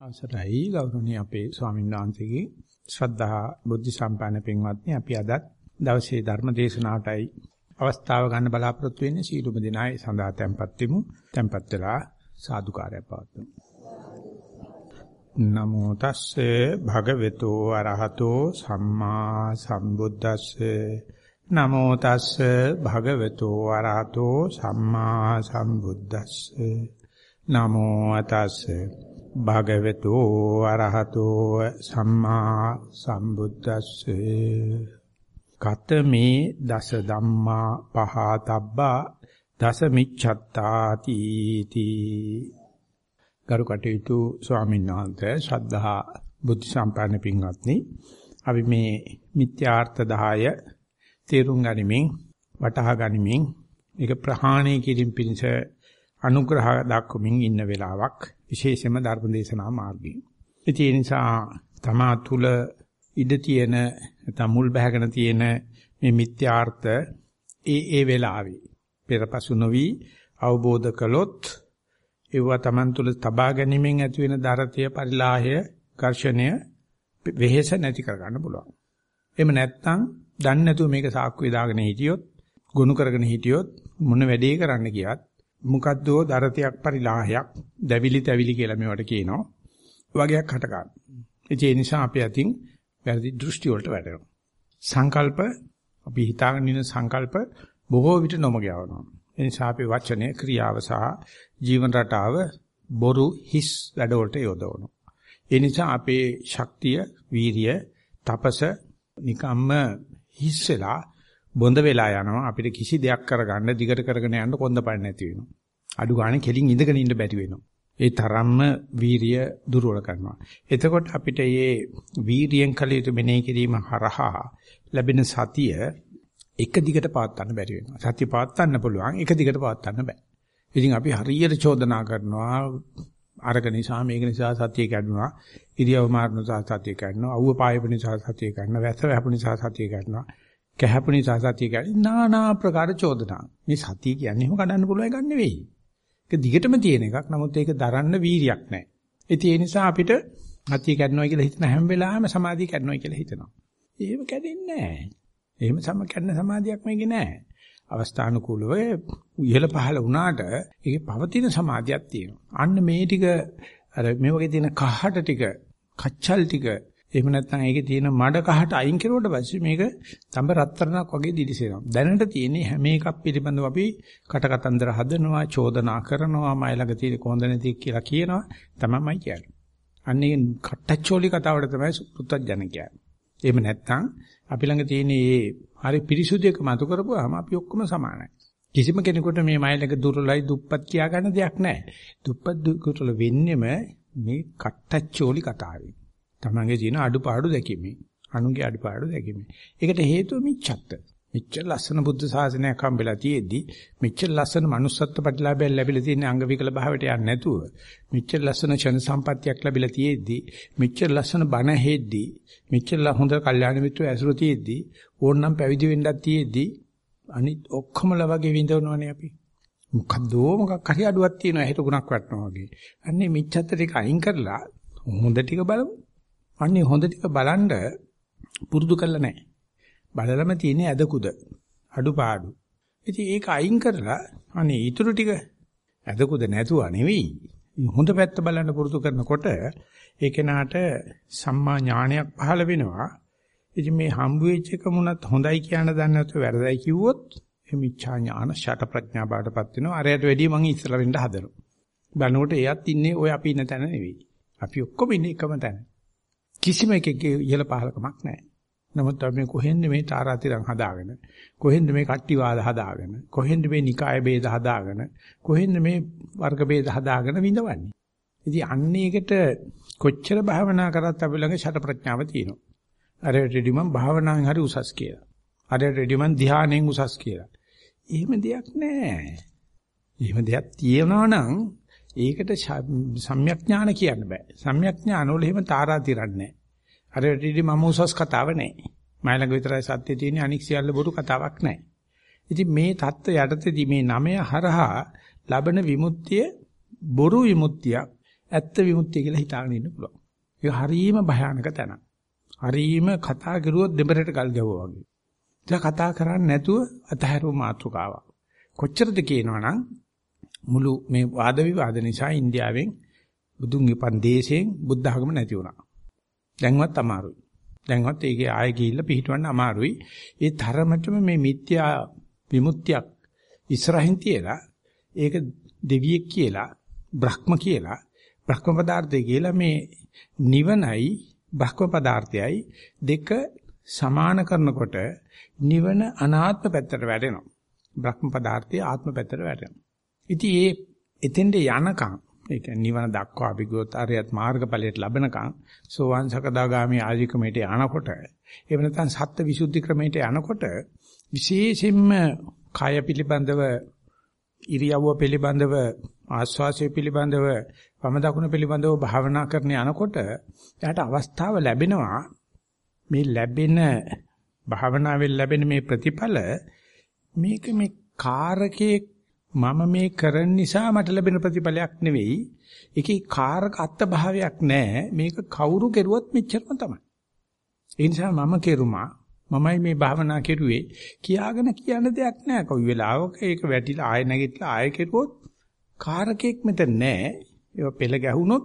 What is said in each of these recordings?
අවසරයි. ගෞරවනීය අපේ ස්වාමීන් වහන්සේගේ ශ්‍රද්ධා බුද්ධ සම්පන්න පින්වත්නි අපි අද දවසේ ධර්ම දේශනාවටයි අවස්ථාව ගන්න බලාපොරොත්තු වෙන්නේ. සීලුම දිනයි සඳහා tempත් වෙමු. tempත් වෙලා සාදුකාරය පවත්වමු. නමෝ තස්සේ භගවතු අරහතෝ සම්මා සම්බුද්දස්සේ. නමෝ තස්සේ භගවතු අරහතෝ සම්මා සම්බුද්දස්සේ. නමෝ තස්සේ භගවතු අරහතෝ සම්මා සම්බුද්දස්සේ. කතමේ දස ධම්මා පහතබ්බා දස මිච්ඡත්තාති තී. ගරු කටයුතු ස්වාමීන් වහන්සේ ශ්‍රද්ධා බුද්ධ සම්පන්න පින්වත්නි. අපි මේ මිත්‍යාර්ථ 10 තේරුම් ගනිමින් වටහා ගනිමින් ඒක ප්‍රහාණය කිරීම පිණිස අනුග්‍රහ දක්වමින් ඉන්න වෙලාවක් විශේෂයෙන්ම ධර්ම දේශනා මාර්ගයෙන්. ඒ නිසා තමා තුල ඉඩ තියෙන නැත්නම් මුල් බහගෙන තියෙන මේ මිත්‍යාර්ථ ඒ ඒ වෙලාවේ පෙරපසු නොවි අවබෝධ කළොත් ඒවා Taman තුල තබා ගැනීමෙන් ඇති වෙන දරතය පරිලාහය ඝර්ෂණය වෙහෙස නැති කර ගන්න පුළුවන්. එහෙම නැත්නම් දන්නේ නැතුව මේක සාක්කුවේ දාගෙන හිටියොත් ගොනු කරගෙන හිටියොත් මොන වැඩේ කරන්න ගියත් මොකද්දෝ දරතයක් පරිලාහයක් දැවිලි තැවිලි කියලා මේවට කියනවා. වගේක් හට ගන්න. ඒ නිසා අපි අතින් වැරදි දෘෂ්ටි වලට වැටෙනවා. සංකල්ප අපි හිතාගෙන ඉන්න සංකල්ප බොහෝ විට නොමග යවනවා. ඒ නිසා අපි වචනය, ක්‍රියාව සහ ජීවන රටාව බොරු හිස් වැඩවලට යොදවනවා. ඒ නිසා අපේ ශක්තිය, වීරිය, තපස නිකම්ම හිස් වෙලා බොඳ වෙලා යනවා. අපිට කිසි දෙයක් කරගන්න දිගට කරගෙන යන්න කොන්දපණ නැති වෙනවා. අඩු ගානේ කෙලින් ඉඳගෙන ඉන්න බැරි වෙනවා. ඒ තරම්ම වීරිය දුර්වල කරනවා. එතකොට අපිට මේ වීරියෙන් කළ යුතු මෙනෙහි කිරීම හරහා ලැබෙන සතිය එක දිගට පවත්වන්න බැරි වෙනවා. සතිය පවත්වන්න පුළුවන් එක දිගට පවත්වන්න බෑ. ඉතින් අපි හරියට චෝදනා කරනවා අරග නිසා මේක නිසා සතිය කැඩුනා. ඉරියව් මාර්ග නිසා සතිය කැඩුනා. අවුව පායප නිසා සතිය කැඩුනා. වැස්ස වැහපු නිසා සතිය කැඩුනා. කැහැපු නිසා සතිය කැඩුනා. নানা ආකාර චෝදනා. මේ සතිය කියන්නේ එහෙම කඩන්න පුළුවන් එකක් නෙවෙයි. ඒක දිගටම තියෙන එකක්. නමුත් ඒක දරන්න වීරියක් නැහැ. ඒ නිසා අපිට සතිය කැඩනවා කියලා හිතන හැම වෙලාවෙම සමාධිය කැඩනවා කියලා හිතනවා. එහෙම කැඩෙන්නේ නැහැ. එහෙම සම කැඩෙන සමාධියක් මේකේ නැහැ. අවස්ථානුකූලව ඉහළ පහළ වුණාට ඒකේ පවතින සමාධියක් තියෙනවා. අන්න මේ ටික අර මේ වගේ තියෙන කහට ටික, කච්චල් ටික එහෙම නැත්නම් ඒකේ තියෙන මඩ කහට අයින් කරුවට පස්සේ මේක තඹ රත්තරණක් වගේ දිලිසෙනවා. දැනට තියෙන්නේ හැම එකක් පිළිබඳව අපි කටකතන්දර හදනවා, චෝදනා කරනවා, මයි ළඟ තියෙන කොහොඳ නැති කියලා කියනවා. තමයිමයි කියන්නේ. අන්න ඒ කට්ටච්චෝලි කතාවට තමයි පුත්තජන කියන්නේ. එහෙම නැත්නම් අපි ළඟ තියෙන මේ හරි පිරිසුදු එක මතු කරපුවාම අපි ඔක්කොම සමානයි. කිසිම කෙනෙකුට මේ මයිලක දුර්ලයි දුප්පත් කියා ගන්න දෙයක් නැහැ. දුප්පත් දුර්වල වෙන්නෙම මේ කට්ටච්චෝලි කතාවේ. තමන්ගේ තියෙන අඩුපාඩු දැකීමෙන්, අනුන්ගේ අඩුපාඩු දැකීමෙන්. ඒකට හේතුව මිච්ඡත්ත. මෙච්චර ලස්සන බුද්ධ ශාසනයක් හම්බෙලා තියෙද්දි මෙච්චර ලස්සන manussත්ව ප්‍රතිලාභයක් ලැබිලා තියෙන අංග විකල භාවයට යන්නේ නැතුව මෙච්චර ලස්සන ක්ෂණ සම්පත්තියක් ලැබිලා තියෙද්දි මෙච්චර ලස්සන බණ හෙද්දි මෙච්චර හොඳ කල්යාණ මිත්‍රයෝ ඇසුරු තියෙද්දි ඕනනම් පැවිදි වෙන්නත් තියෙද්දි අනිත් ඔක්කොමලා වගේ විඳවනවනේ අපි මොකද්ද මොකක් හරි අඩුවක් තියෙනවා හිත ගුණක් වටනවා වගේ අන්නේ මිච්ඡත්ත ටික අයින් කරලා හොඳ ටික බලමු අන්නේ හොඳ ටික බලන්න පුරුදු කරලා නැහැ බලලම තියෙන ඇදකුද අඩුපාඩු. ඉතින් ඒක අයින් කරලා අනේ ඊටු ටික ඇදකුද නැතුව නෙවෙයි. හොඳ පැත්ත බලන්න පුරුදු කරනකොට ඒ කෙනාට සම්මා ඥානයක් පහළ වෙනවා. ඉතින් මේ හම්බ වෙච්ච එක මුණත් හොඳයි කියන දන්නේ නැතුව වැරදයි කිව්වොත් එමිච්ඡා ඥාන ෂට ප්‍රඥා බාටපත් වෙනවා. අරයට වැඩිය මං ඉස්සර වෙන්න හදනවා. බලනකොට එයත් ඉන්නේ ඔය අපි ඉන්න තැන නෙවෙයි. අපි ඔක්කොම ඉන්නේ එකම තැන. කිසිම එකක ඉහළ පහලකමක් නැහැ. නමුත් අපි කොහෙන්ද මේ තාරාතිරම් හදාගෙන කොහෙන්ද මේ කට්ටිවාද හදාගෙන කොහෙන්ද මේ නිකාය ભેද හදාගෙන කොහෙන්ද මේ වර්ග ભેද හදාගෙන විඳවන්නේ? ඉතින් අන්න ඒකට කොච්චර භාවනා කරත් අපි ළඟ ෂට ප්‍රඥාව තියෙනවා. අර රෙඩි මම භාවනාවෙන් හරි උසස් කියලා. අර රෙඩි මම ධානයෙන් උසස් කියලා. එහෙම දෙයක් නැහැ. එහෙම දෙයක් තියෙනවා නම් ඒකට සම්‍යක් ඥාන කියන්න බෑ. සම්‍යක් ඥාන වල එහෙම තාරා තිරන්නේ අර ටීඩි මම උසස් කතාව නැහැ. මයිලඟ විතරයි සත්‍ය තියෙන්නේ අනික් සියල්ල බොරු කතාවක් නැහැ. ඉතින් මේ தত্ত্ব යටතේදී මේ නමය හරහා ලබන විමුක්තිය බොරු විමුක්තියක් ඇත්ත විමුක්තිය කියලා හිතාගෙන ඉන්න පුළුවන්. ඒක හරීම භයානක තැනක්. හරීම කතා කරුවොත් දෙබරට ගල් ගැවුවා වගේ. ඒක කතා කරන්නේ නැතුව අතහැරුව මාතෘකාවක්. කොච්චරද කියනවනම් මුළු මේ වාද විවාද නිසා ඉන්දියාවෙන් බුදුන් ඉපන් දේශයෙන් බුද්ධ ආගම නැති වුණා. දැන්වත් අමාරුයි. දැන්වත් ඒකේ ආයෙ ගිහිල්ලා පිහිටවන්න අමාරුයි. ඒ තරමටම මේ මිත්‍යා විමුක්තියක් ඉස්සරහින් තියලා ඒක දෙවියෙක් කියලා බ්‍රහ්ම කියලා බ්‍රහ්ම පදාර්ථය කියලා මේ නිවනයි බ්‍රහ්ම පදාර්ථයයි දෙක සමාන කරනකොට නිවන අනාත්ම පැත්තට වැටෙනවා. බ්‍රහ්ම පදාර්ථය ආත්ම පැත්තට වැටෙනවා. ඉතින් ඒ එතෙන්ට යනකම් ඒ කියන්නේ නිවන දක්වා අපි ගියොත් අරියත් මාර්ගඵලයට ලබනකම් සෝවාන් සකදාගාමි ආදී ක්‍රමයට යනකොට එහෙම නැත්නම් සත්‍ය විසුද්ධි ක්‍රමයට යනකොට විශේෂයෙන්ම කය පිළිබඳව ඉරියව්ව පිළිබඳව ආස්වාසය පිළිබඳව වම දකුණ පිළිබඳව භාවනා කරන යනකොට එයාට අවස්ථාව ලැබෙනවා. මේ ලැබෙන භාවනාවෙන් ලැබෙන මේ ප්‍රතිඵල මේක මේ කාරකේ මම මේ කරන නිසා මට ලැබෙන ප්‍රතිඵලයක් නෙවෙයි. ඒකේ කාරක අත්ත භාවයක් නැහැ මේක කවුරු කෙරුවත් මෙච්චරම තමයි. ඒ නිසා මම කෙරුමා. මමයි මේ භාවනා කෙරුවේ. කියාගෙන කියන්න දෙයක් නැහැ කොයි වෙලාවක ඒක වැටිලා ආය නැගිටලා ආය කෙරුවොත් කාරකෙක් මෙතන නැහැ ඒක පෙළ ගැහුනොත්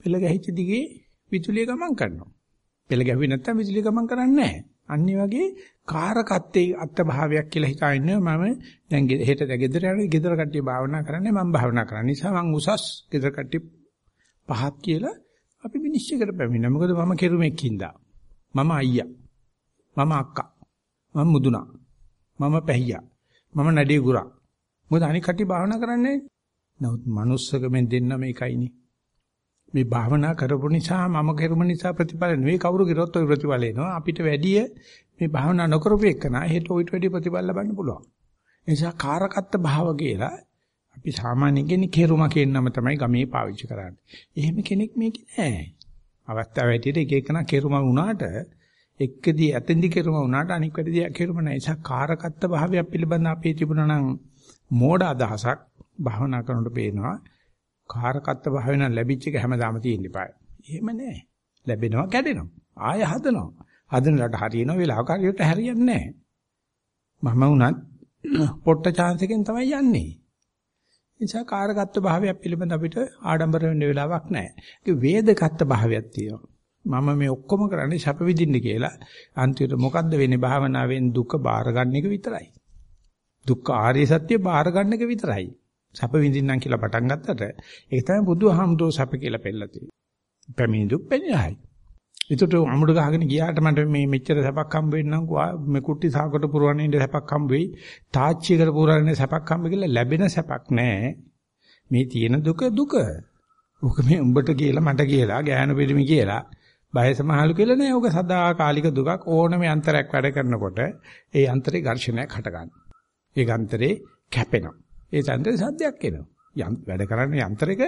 පෙළ ගැහිච්ච දිගේ විදුලිය ගමන් කරනවා. පෙළ ගැහුවේ නැත්තම් විදුලිය ගමන් කරන්නේ නැහැ අනිත් වගේ කාරකත්තේ අත්භාවයක් කියලා හිතා ඉන්නේ මම දැන් හෙට ගෙදර යනවා ගෙදර කට්ටිය භාවනා කරන්නේ මම භාවනා කරන්නේ. නිසා මං උසස් ගෙදර කට්ටිය පහත් කියලා අපි විනිශ්චය කරපැමිණා මොකද මම කෙරුමෙක් හින්දා. මම අයියා. මම අක්කා. මම මුදුනා. මම පැහියා. මම නඩේ ගුරා. මොකද අනික කට්ටිය භාවනා කරන්නේ? නමුත් manussකමෙන් දෙන්නම එකයිනේ මේ භාවනා කරපු නිසා මම කෙරුම නිසා ප්‍රතිඵල නෙවෙයි. කවුරු කෙරුවොත් ওই ප්‍රතිඵල එනවා. අපිට වැඩිය මේ භාවනා නොකරපු එකනා හෙට ඔයිට වැඩි ප්‍රතිඵල ලබන්න පුළුවන්. ඒ නිසා කාරකත්ත භාව කියලා අපි සාමාන්‍යයෙන් කියන්නේ කෙරුම කියන නම තමයි ගමේ පාවිච්චි කරන්නේ. එහෙම කෙනෙක් මේක නෑ. අවස්ථාව හැටියට එක එකනා කෙරුම වුණාට එක්කදී ඇතෙන්දි කෙරුම වුණාට අනික් වැඩදී කෙරුම නෑ. ඒ නිසා කාරකත්ත භාවයක් පිළිබඳ අපේ තිබුණා නම් මෝඩ අදහසක් භාවනා කරනකොට පේනවා. කාරකත්ත භාවය නම් ලැබිච්ච එක හැමදාම තියෙන්න ඉපාය. එහෙම නැහැ. ලැබෙනවා කැඩෙනවා. ආය හදනවා. හදනලට හරියන වෙලාවක හරියට හරියන්නේ නැහැ. මම උනත් පොට්ට chance එකෙන් තමයි යන්නේ. නිසා කාරකත්ත භාවයක් පිළිබඳ අපිට ආඩම්බර වෙන්න වෙලාවක් නැහැ. ඒක වේදකත්ත භාවයක් තියෙනවා. මම මේ ඔක්කොම කරන්නේ සැප විඳින්න කියලා. අන්තිමට මොකද්ද වෙන්නේ භාවනාවෙන් දුක බාර ගන්න එක විතරයි. දුක්ඛ ආර්ය සත්‍ය බාර ගන්න එක විතරයි. සැප විඳින්නම් කියලා පටන් ගත්තට ඒක තමයි බුදුහාමුදුරුවෝ සැප කියලා පෙන්නලා තියෙන්නේ. පැමිණි දුක් පෙන්නයි. ඒකට අමුඩ ගහගෙන ගියාට මට මේ මෙච්චර සැපක් හම්බ වෙන්නම් මේ කුට්ටි සාකට පුරවන්නේ ඉඳ සැපක් හම්බ වෙයි. තාච්චියකට පුරවන්නේ සැපක් හම්බ කියලා ලැබෙන සැපක් නැහැ. මේ තියෙන දුක දුක. ඕක මේ උඹට කියලා මට කියලා ගෑනු පිළිමි කියලා බය සමහලු කියලා නෑ. ඕක සදාකාලික දුකක් ඕනම යන්ත්‍රයක් වැඩ කරනකොට ඒ යන්ත්‍රේ ඝර්ෂණයක් හට ගන්නවා. ඒ යන්ත්‍රේ කැපෙනවා. ඒ යන්ත්‍රේ සද්දයක් එනවා. වැඩ කරන යන්ත්‍රයක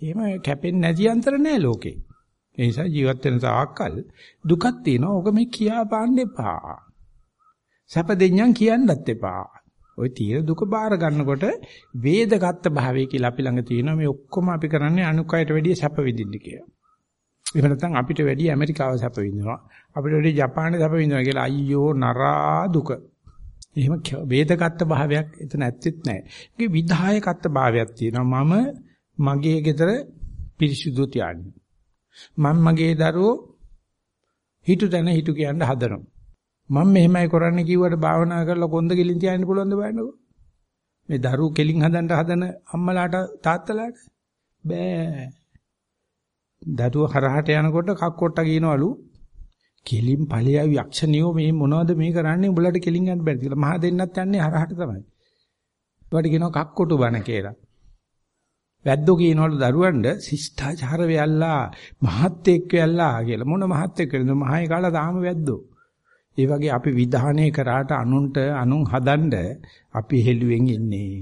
එහෙම කැපෙන්නේ නැති යන්ත්‍ර නෑ ලෝකේ. ඒ නිසා ජීවත් වෙන තාක්කල් දුකක් තියෙනවා. ඕක මේ කියා පාන්න එපා. සැප දෙඤ්ඤම් කියන්නත් එපා. ওই තියෙන දුක බාර ගන්නකොට වේදගත් භාවය කියලා අපි ළඟ තියෙනවා. මේ ඔක්කොම අපි කරන්නේ අනුකයට වැඩිය සැප විඳින්න කියලා. එහෙම නැත්නම් අපිට වැඩිය ඇමරිකාව සැප විඳිනවා. අපිට වැඩිය ජපානයේ සැප විඳිනවා කියලා අයියෝ නරා දුක. එහෙම වේදගත් භාවයක් එතන ඇත්තෙත් නැහැ. ඒකේ විධායකත්ව භාවයක් තියෙනවා. මම මගේ ගෙදර පිරිසිදු තියන්නේ. මම මගේ දරුවෝ හිතු දැන හිතු කියන්න හදනවා. මම මෙහෙමයි කරන්නේ කිව්වට භාවනා කරලා කොන්ද කෙලින් තියන්න පුළුවන්ද බලන්නකෝ. මේ දරුවෝ කෙලින් හදන්න හදන අම්මලාට තාත්තලාට බෑ. දරුවෝ හරහට යනකොට කක්කොට්ට කියනවලු කෙලින් ඵලයයි යක්ෂණියෝ මේ මොනවද මේ කරන්නේ උඹලට කෙලින් යන්න බැරිද කියලා. මහා දෙන්නත් යන්නේ හරහට තමයි. ඒවට කියනවා කක්කොටු බණ කියලා. වැද්දෝ කියනවලු දරුවන්ට ශිෂ්ටාචාර වෙයල්ලා මහත්ෙක් වෙයල්ලා කියලා. මොන මහත්ෙක් වෙනද? මහයි කාලා තාම වැද්දෝ. ඒ වගේ අපි විධානය කරාට අනුන්ට අනුන් හදන්න අපි හෙළුවෙන් ඉන්නේ.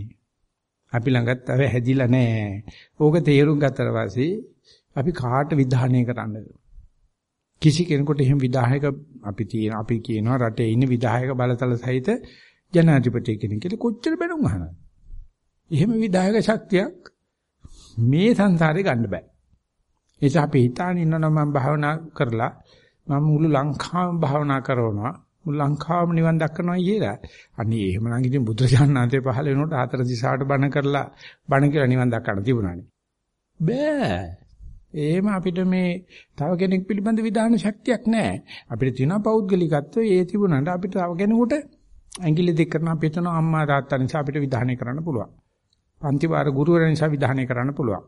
අපි ළඟත් අව හැදිලා නැහැ. ඕක තේරුම් ගත්තට පස්සේ අපි කාට විධානය කරන්නද? කිසි කෙනෙකුට එහෙම විධායක අපි තියෙන අපි කියනවා රටේ ඉන්න විධායක බලතල සහිත ජනාධිපති කෙනෙක් කියලා කොච්චර බැනුම් අහනවද? එහෙම විධායක ශක්තියක් මේ සංසාරේ ගන්න බෑ. ඒක අපි හිතාන ඉන්නවනම් මම භාවනා කරලා මම මුළු ලංකාවම භාවනා කරනවා. මුළු ලංකාවම නිවන් දක්කනවා කියලා. අනේ එහෙමනම් ඉතින් බුදුරජාණන්සේ පහල වෙනකොට හතර දිශාවට බණ කරලා බණ කියලා නිවන් දක්කන්න තිබුණානේ. බෑ. එහෙම අපිට මේ තව කෙනෙක් පිළිබඳ විධාන ශක්තියක් නැහැ. අපිට තියෙනවා පෞද්ගලිකත්වය ඒ තිබුණාට අපිට තව කෙනෙකුට ඇඟිලි දෙක කරන අපිට තන අම්මා තාත්තා නිසා අපිට විධානය කරන්න පුළුවන්. පන්ති වාර ගුරුවරයා නිසා විධානය කරන්න පුළුවන්.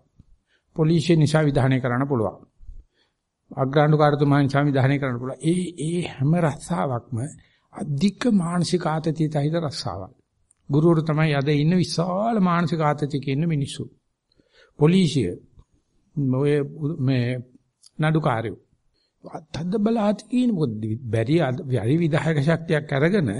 පොලිසිය නිසා විධානය කරන්න පුළුවන්. අග්‍රාණ්ඩුකාරතුමා නිසා විධානය කරන්න පුළුවන්. ඒ ඒ හැම රස්සාවක්ම අධික මානසික ආතතිය තහිත රස්සාවක්. ගුරුවරු තමයි අද ඉන්න විශාල මානසික ආතතියක ඉන්න මිනිස්සු. පොලිසිය ඔය මේ නඩුකාරයෝ තද්ද බලහත් කියන මොකද බැරි බැරි විධායක ශක්තියක් අරගෙන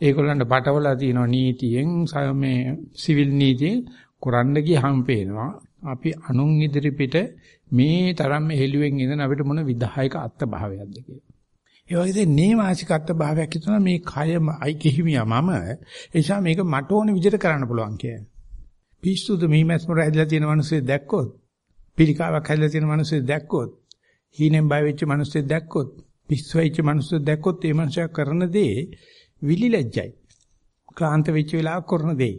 ඒගොල්ලන්ට පටවලා තියෙනවා නීතියෙන් මේ සිවිල් නීතියෙන් කරන්න ගියහම පේනවා අපි අනුන් ඉදිරි පිට මේ තරම් හෙළුවෙන් ඉඳන් අපිට මොන විධායක අත්භාවයක්ද කියලා. ඒ වගේ නේවාසික අත්භාවයක් හිතන මේ කය අයි කිහිමියා මම ඒ නිසා මේක මට ඕන විදිහට කරන්න පුළුවන් කියලා. පිස්සුද මීමැස්මර හැදලා තියෙන මිනිස්සු දැක්කොත් පිළිකාවක් හැදලා තියෙන මිනිස්සු දැක්කොත් හීනෙන් බය වෙච්ච මිනිස්සු දැක්කොත් පිස්සු වෙච්ච මිනිස්සු දැක්කොත් ඒ මනුස්සයා කරන දේ විලිලැජ්ජයි. ක්ලාන්ත වෙච්ච වෙලාවක කරන දේ.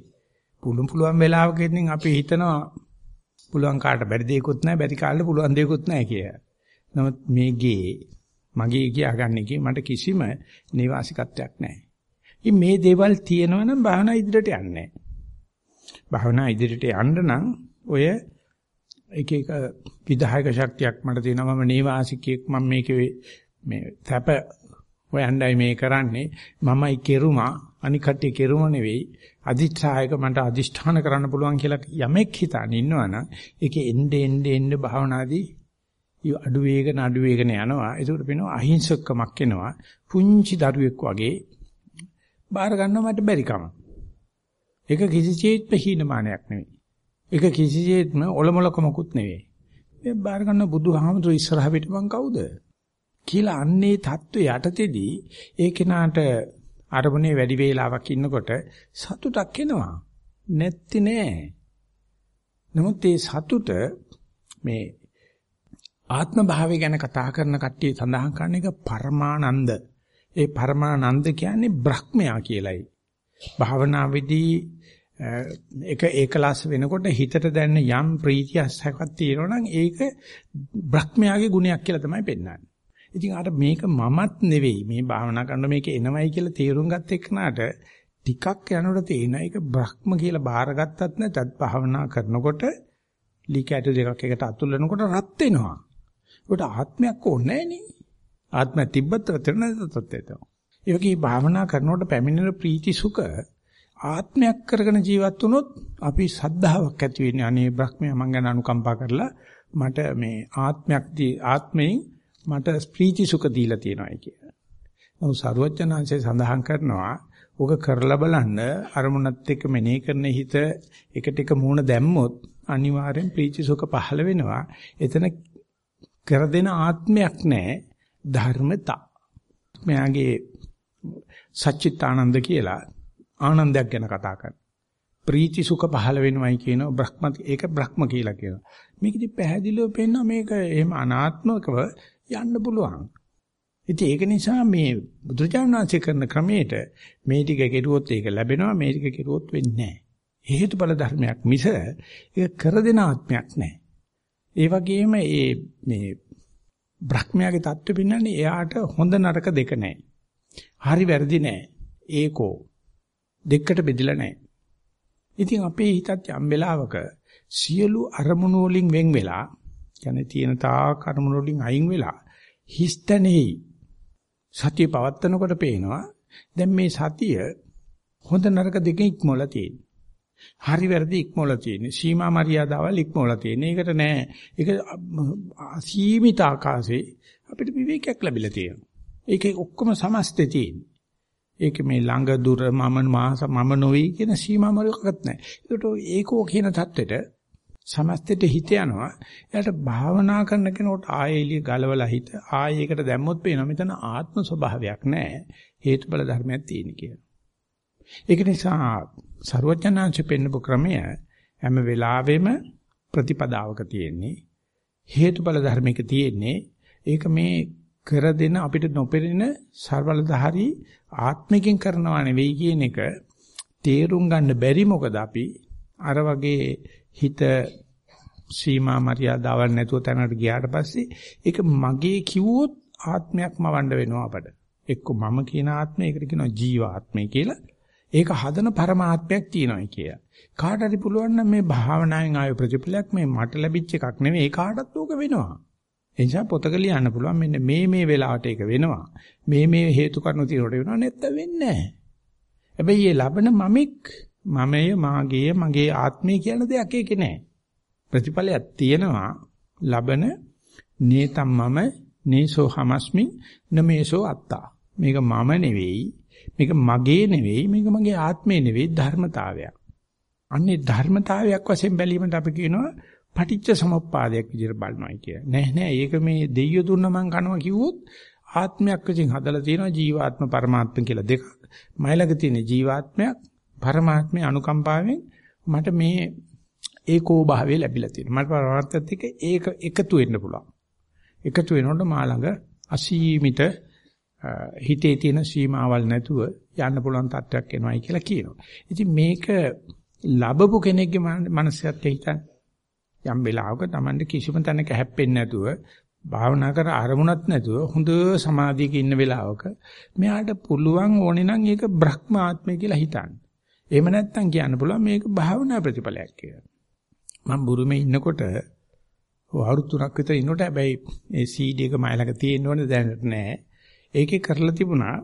පුළුම් පුළුවන් වෙලාවකදී අපි හිතනවා පුළුවන් කාට බැරි දෙයක්වත් නැහැ බැරි කාලේ පුළුවන් දෙයක්වත් නැහැ කියලා. නමුත් මේ ගේ මගේ කියාගන්න එකේ මට කිසිම නිවාසිකත්වයක් නැහැ. ඉතින් මේ දේවල් තියෙනවා නම් භාවනා ඉදිරියට යන්නේ නැහැ. භාවනා ඉදිරියට යන්න නම් ඔය එක එක විධායක ශක්තියක් මට තියෙනවා. මම නේවාසිකයෙක් මම මේකේ මේ තැප හොයන්නයි මේ කරන්නේ. මමයි කෙරුමා. අනික් කට්ටිය කෙරුම නෙවෙයි. අදිත්‍යායක මට අදිෂ්ඨාන කරන්න පුළුවන් කියලා යමෙක් හිතාන ඉන්නවනම් ඒකේ එnde ende ende භාවනාදී අඩු වේගන අඩු වේගන යනවා. ඒකට වෙනවා අහිංසකකමක් එනවා. පුංචි දරුවෙක් වගේ බාර ගන්නව මට බැරි කම ඒක කිසිසේත්ම හීනමානයක් නෙවෙයි. ඒක කිසිසේත්ම ඔලොමලකමකුත් නෙවෙයි. මේ බාර ගන්න බුදුහාමුදුර ඉස්සරහ පිටමන් කවුද? කියලා අන්නේ தত্ত্ব යටතේදී ඒ කෙනාට අරමුණේ වැඩි වේලාවක් ඉන්නකොට සතුටක් එනවා. නැත්ති නෑ. නමුත් මේ සතුට මේ ආත්ම භාවය ගැන කතා කරන කට්ටිය සඳහන් කරන එක පරමානන්ද. ඒ පරමානන්ද කියන්නේ බ්‍රහ්මයා කියලයි. භාවනාවේදී එක ඒකලාස් වෙනකොට හිතට දැනෙන යම් ප්‍රීතියක් සැකක් තියෙනවා නම් ඒක බ්‍රහ්මයාගේ ගුණයක් කියලා තමයි පෙන්වන්නේ. ඉතින් අර මේක මමත් නෙවෙයි මේ භාවනා කරන මේක එනවයි කියලා තේරුම් ගත්ත එක්කනට ටිකක් යනකොට තේින එක බ්‍රහ්ම කියලා බාරගත්තත් නැත්ත් භාවනා කරනකොට ලී කැට දෙකක් එකට අතුල් වෙනකොට රත් වෙනවා. ඒකට ආත්මයක් ඕනේ නෑනේ. ආත්මය තිබ්බත් රත් නැත්ත් ඒක. ඒ වගේ භාවනා කරනකොට පැමිණෙන ප්‍රීති සුඛ ආත්මයක් කරගෙන ජීවත් වුණොත් අපි සද්ධාාවක් ඇති වෙන්නේ අනේ බ්‍රහ්මයා මං ගැන අනුකම්පා කරලා මට මේ ආත්මයක් දී ආත්මයෙන් මට ප්‍රීති සුඛ දීලා තියෙනවායි කියලා. නමුත් සරුවචනාංශය සඳහන් කරනවා ඕක කරලා බලන්න අරමුණත් එක්ක මෙනෙහි කරන හිත එකට එක මූණ දැම්මොත් අනිවාර්යෙන් ප්‍රීති සුඛ පහළ වෙනවා. එතන කර දෙන ආත්මයක් නැහැ ධර්මතා. මෙයාගේ සච්චිත්තානන්ද කියලා ආනන්දයක් ගැන කතා කරනවා. ප්‍රීති සුඛ පහළ වෙනවයි කියනවා බ්‍රහ්ම ඒක බ්‍රහ්ම කියලා කියනවා. මේකෙදි පැහැදිලිව පෙන්නන මේක එහෙම අනාත්මකව යන්න පුළුවන්. ඉතින් ඒක නිසා මේ බුදුචානන්සේ කරන ක්‍රමයට මේ ටික කෙරුවොත් ඒක ලැබෙනවා මේ ටික කෙරුවොත් වෙන්නේ නැහැ. හේතුඵල ධර්මයක් මිස ඒක කර දෙන ආත්මයක් නැහැ. ඒ වගේම මේ මේ බ්‍රහ්මයාගේ தත්ත්වෙ පින්නන්නේ එයාට හොඳ නරක දෙක නැහැ. හරි වැරදි නැහැ. ඒකෝ දෙකට බෙදලා නැහැ. ඉතින් අපේ හිතත් යම් වෙලාවක සියලු අරමුණු වලින් වෙන් වෙලා කියන්නේ තියෙන තා කර්මන වලින් අයින් වෙලා හිස්තනෙහි සතිය පවත්නකොට පේනවා දැන් මේ සතිය හොඳ නරක දෙකෙන් ඉක්මවලා තියෙනවා. හරි වැරදි ඉක්මවලා තියෙන්නේ. සීමා මරියාදාවල් ඉක්මවලා තියෙන්නේ. ඒකට නෑ. ඒක සීමිත ආකාශේ අපිට විවේකයක් ලැබිලා තියෙනවා. ඒකේ ඔක්කොම සමස්තේ තියෙන්නේ. ඒක මේ ළඟ දුර මම මාස මම නොවේ කියන සීමා මාර්ගයක්වත් නැහැ. ඒකට ඒකෝ කියන தത്വෙට සමස්තෙට හිත යනවා. එයාට භාවනා කරන කෙනෙකුට ආයෙලිය ගලවලා හිත ආයෙකට දැම්මොත් පේනවා මෙතන ආත්ම ස්වභාවයක් නැහැ. හේතුඵල ධර්මයක් තියෙන කියලා. ඒක නිසා ਸਰවඥාන්සේ පෙන්නපු ක්‍රමය හැම වෙලාවෙම ප්‍රතිපදාවක තියෙන්නේ. හේතුඵල ධර්මික තියෙන්නේ. ඒක මේ කර දෙන අපිට නොපෙරෙන ਸਰබලධාරී ආත්මිකින් කරනවා නෙවෙයි කියන එක තේරුම් ගන්න බැරි මොකද අපි අර වගේ හිත සීමා මරියාදාවල් නැතුව තැනකට ගියාට පස්සේ ඒක මගේ කිව්වොත් ආත්මයක්ම වණ්ඩ වෙනවා අපට. එක්ක මම කියන ආත්මය ඒකට කියනවා ජීව ආත්මය කියලා. ඒක හදන පරමාත්මයක් තියෙනවා කියලා. කාට හරි පුළුවන් නම් මේ භාවනාවෙන් ආය ප්‍රතිඵලයක් මේ මට ලැබිච්ච එකක් නෙවෙයි ඒ කාටත් ඕක වෙනවා. ඒ නිසා පොතක ලියන්න පුළුවන් මෙන්න මේ මේ වෙලාවට ඒක වෙනවා. මේ මේ හේතු කාරණා තියෙනකොට වෙනවා නැත්නම් වෙන්නේ නැහැ. හැබැයි මේ ලබන මමෙක් මමය මාගේ මගේ ආත්මය කියන දෙයක් ඒකේ නැහැ. ප්‍රතිඵලයක් තියෙනවා ලබන නේතම් මම නේසෝ හමස්මි නමේසෝ අත්තා. මේක මම නෙවෙයි මේක මගේ නෙවෙයි මේක මගේ ආත්මේ නෙවෙයි ධර්මතාවයක්. අන්නේ ධර්මතාවයක් වශයෙන් බැලීමට අපි කියනවා පටිච්ච සමුප්පාදයක් විදිහට බලනවා කිය. නෑ නෑ ඒක මේ දෙයිය දුන්න මං කනවා කිව්වොත් ආත්මයක් විසින් හදලා තියෙනවා ජීවාත්ම පරමාත්ම කියලා දෙකක්. මයිලක තියෙන ජීවාත්මයක් පරමාත්මයේ අනුකම්පාවෙන් මට මේ ඒකෝ භාවය ලැබිලා තියෙනවා. මට පරමාර්ථයත් එක්ක ඒක එකතු වෙන්න පුළුවන්. එකතු වෙනකොට මා ළඟ අසීමිත හිතේ තියෙන සීමාවල් නැතුව යන්න පුළුවන් තත්වයක් එනවායි කියලා කියනවා. ඉතින් මේක ලැබපු කෙනෙක්ගේ මනසත් හිතන්න යම් වෙලාවක Tamande කිසිම තැනක හැප්පෙන්නේ නැතුව භාවනා කර අරමුණක් නැතුව හොඳ සමාධියක ඉන්න වෙලාවක මෙයාට පුළුවන් ඕනේ නම් ඒක බ්‍රහ්ම ආත්මය කියලා හිතන්න. එහෙම නැත්නම් කියන්න පුළුවන් මේක භාවනා ප්‍රතිඵලයක් කියලා. මම බුරුමේ ඉන්නකොට අවුරුදු තුනක් විතර ඉන්නකොට හැබැයි ඒ CD එක මයිලක තියෙන්න ඕනේ දැනට නෑ. ඒකේ කරලා තිබුණා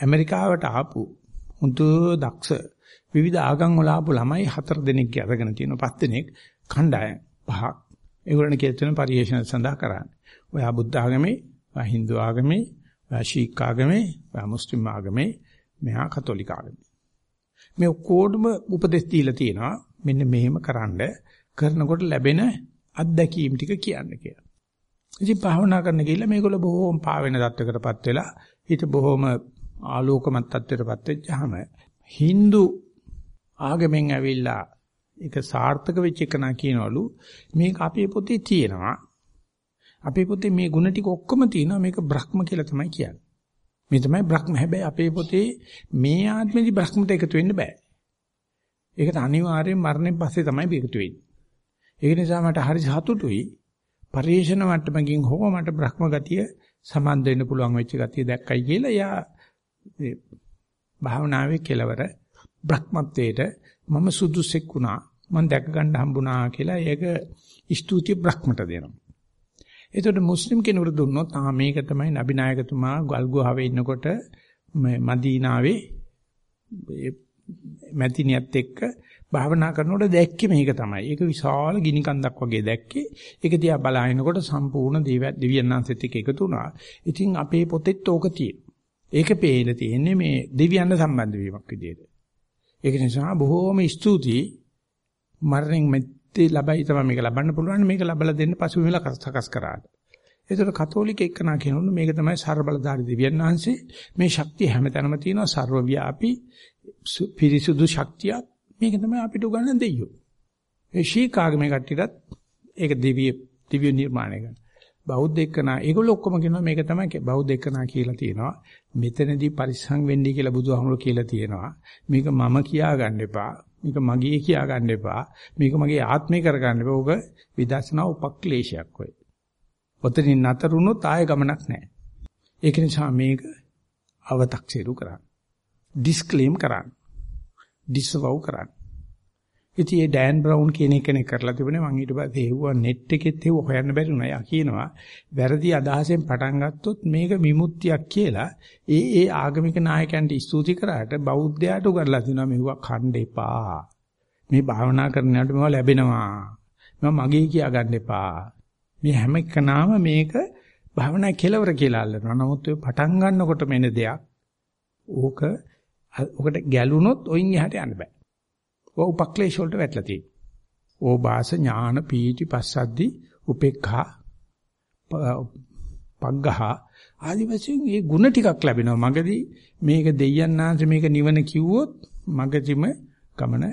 ඇමරිකාවට ආපු හුදු දක්ෂ විවිධ ආගම් වල ආපු ළමයි හතර දෙනෙක් අරගෙන තියෙනවා පස් දෙනෙක් කණ්ඩායම් පහක් ඒගොල්ලන් කියලා තියෙන පරිශන සඳහා කරන්නේ. ඔයා බුද්ධ ආගමේ, ඔයා හින්දු ආගමේ, ඔයා ශීක් ආගමේ, ඔයා මුස්ලිම් ආගමේ, මෙහා කතෝලික ආගමේ. මේ ඔක්කොඩම උපදෙස් දීලා තියෙනවා මෙන්න මෙහෙම කරන්න කරනකොට ලැබෙන අත්දැකීම් ටික කියන්න කියලා. ඉතින් භාවනා කරන්න ගිහිල්ලා මේගොල්ලෝ බොහෝම පාවෙන தත්වයකටපත් වෙලා හිත බොහෝම ආලෝකමත් தත්වයකටපත් වෙච්චාම Hindu ආගමෙන් ඇවිල්ලා ඒක සාර්ථක වෙච්ච එක නා කියනවලු. මේක අපේ පොතේ තියෙනවා. අපේ පොතේ මේ ಗುಣ ටික ඔක්කොම තියෙනවා. මේක බ්‍රහ්ම කියලා තමයි කියන්නේ. මේ තමයි බ්‍රහ්ම. හැබැයි අපේ පොතේ මේ ආත්මෙදි බ්‍රහ්මට එකතු වෙන්න බෑ. ඒකට අනිවාර්යෙන් මරණයෙන් පස්සේ තමයි එකතු වෙන්නේ. ඒක නිසා මට හරි සතුටුයි. පරිේශන මට්ටමකින් හෝ මට බ්‍රහ්ම ගතිය සම්බන්ධ වෙන්න පුළුවන් වෙච්ච ගතිය දැක්කයි කියලා යා භාවනාවේ කෙලවර බ්‍රහ්මත්වයට මම සුදුසෙක් වුණා. මම දැක ගන්න හම්බුණා කියලා ඒක ස්තුති බ්‍රහ්මට දෙනවා. එතකොට මුස්ලිම් කෙනෙකුට දුන්නොත් ආ මේක තමයි නබිනායකතුමා ගල්ගුහාවේ ඉන්නකොට මදීනාවේ මැතිනියත් එක්ක භාවනා කරනකොට දැක්කේ මේක තමයි. ඒක විශාල ගිනි කන්දක් වගේ දැක්කේ. ඒක දිහා බලනකොට සම්පූර්ණ දෙවියන්ාන්සෙත් එක්ක එකතු වුණා. ඉතින් අපේ පොතෙත් ඕක තියෙන. ඒක පේන්න තියෙන්නේ මේ දෙවියන් සම්බන්ධ වීමක් විදියට. ඒක නිසා බොහෝම ස්තුතියි මරණින් මෙත්තේ ලැබයි තමයි මේක ලබන්න පුළුවන් මේක ලබලා දෙන්න පසු වෙලා සකස් කරාට. ඒතර කතෝලික එක්කනා කියනොත් මේක තමයි ਸਰබලධාරී දෙවියන් වහන්සේ මේ ශක්තිය හැමතැනම තියෙනවා ਸਰවව්‍යාපී පිරිසුදු ශක්තිය මේක තමයි අපිට උගන්වන දෙයියෝ. ඒ ශීකාගමේ කට්ටියටත් ඒක දිව්‍ය දිව්‍ය නිර්මාණය කරන. බෞද්ධ එක්කනා ඒගොල්ලෝ ඔක්කොම කියනවා මේක තමයි බෞද්ධ එක්කනා කියලා තියෙනවා. මෙතනදී පරිස්සම් වෙන්නයි කියලා බුදුහාමුදුරුවෝ කියලා තියෙනවා. මේක මම කියා ගන්න එපා. මේක මගේ කියා ගන්න එපා. මේක මගේ ආත්මේ කර ගන්න එපා. ඕක විදර්ශනා උපක්ලේශයක් වෙයි. ඔතනින් නතරුනොත් ආය ගමනක් නැහැ. ඒක නිසා මේක අව탁සිරු කරන්න. ඩිස්ක්ලේම් කරන්න. ඩිස්වව් කරන්න. ඉතින් ඒ ඩෑන් බ්‍රවුන් කියන කෙනෙක් කරලා තිබුණේ මම ඊට පස්සේ හෙව්වා net එකෙත් හෙව්ව හොයන්න බැරි වුණා. යා කියනවා වැරදි අදහසෙන් පටන් ගත්තොත් මේක විමුක්තියක් කියලා ඒ ඒ ආගමික නායකයන්ට ස්තුති කරාට බෞද්ධයාට උගන්ලා තිනවා මෙවුවා කණ්ඩ එපා. මේ භාවනා කරනකොට මේවා ලැබෙනවා. මේවා මගේ කියා ගන්න එපා. මේ හැම එකනාම මේක භාවනා කෙලවර කියලා අල්ලනවා. නමුත් ඔය පටන් ගන්නකොට මෙන දෙයක් ඕක ඔකට ගැලුනොත් ඔයින් එහාට යන්න බෑ. ඔය උපක්ලේශ වලට වැටලා තියෙනවා. ඕබාස ඥාන පීටි පස්සද්දි උපේක්ඛා පග්ගහ ආදි වශයෙන් මේ ಗುಣ ටිකක් ලැබෙනවා. මගදී මේක දෙයයන්ාංශ මේක නිවන කිව්වොත් මගදිම ගමන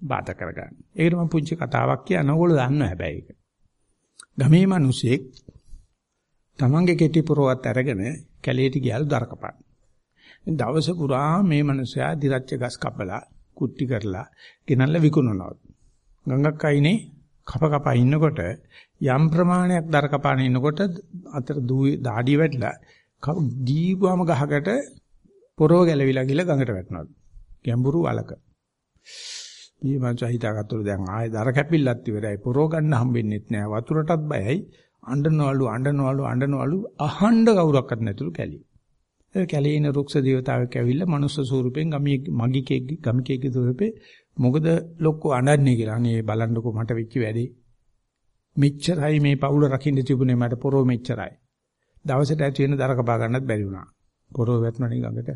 බාධා කරගන්න. ඒකට මම පුංචි කතාවක් කියන ඕගොල්ලෝ දන්නවා හැබැයි ඒක. ගමේ මිනිසෙක් තමන්ගේ කෙටි පුරවත් අරගෙන කැලේට ගියලු දර කපන්න. දවස පුරා මේ මිනිසයා දිරච්ච ගස් කපලා කුට්ටි කරලා ගෙනල්ලා විකුණනවා. ගඟක් අයිනේ කප කප ඉන්නකොට යම් ප්‍රමාණයක් දර කපාන ඉන්නකොට අතර දාඩිය වැටලා දීපුවම ගහකට පොරව ගැලවිලා ගිහලා ගඟට වැටෙනවා. ගැඹුරු වලක. මේ මං හිතාගත්තලු දැන් ආයේ දර කැපිල්ලත් ඉවරයි. පොරව ගන්න හම්බෙන්නෙත් නෑ. වතුරටත් බයයි. අඬනවලු අඬනවලු අඬනවලු අහන්න කවුරක්වත් නැතුළු කැලේ. ඒ කැලේ ඉන රුක්ෂ දේවතාවෙක් ඇවිල්ලා මනුස්ස ස්වරූපෙන් ගමියෙක් මගිකෙක් ගමිකෙක්ගේ ස්වරූපේ මොකද ලොක්කෝ අඬන්නේ කියලා. අනේ බලන්නකෝ මට වෙච්ච වැඩේ. මෙච්චරයි මේ පවුල රකින්න තිබුණේ මට පොරෝ මෙච්චරයි. දවසට ඇති වෙන දර කපා ගන්නත් බැරි වුණා. පොරෝ වැටුණා ගඟට.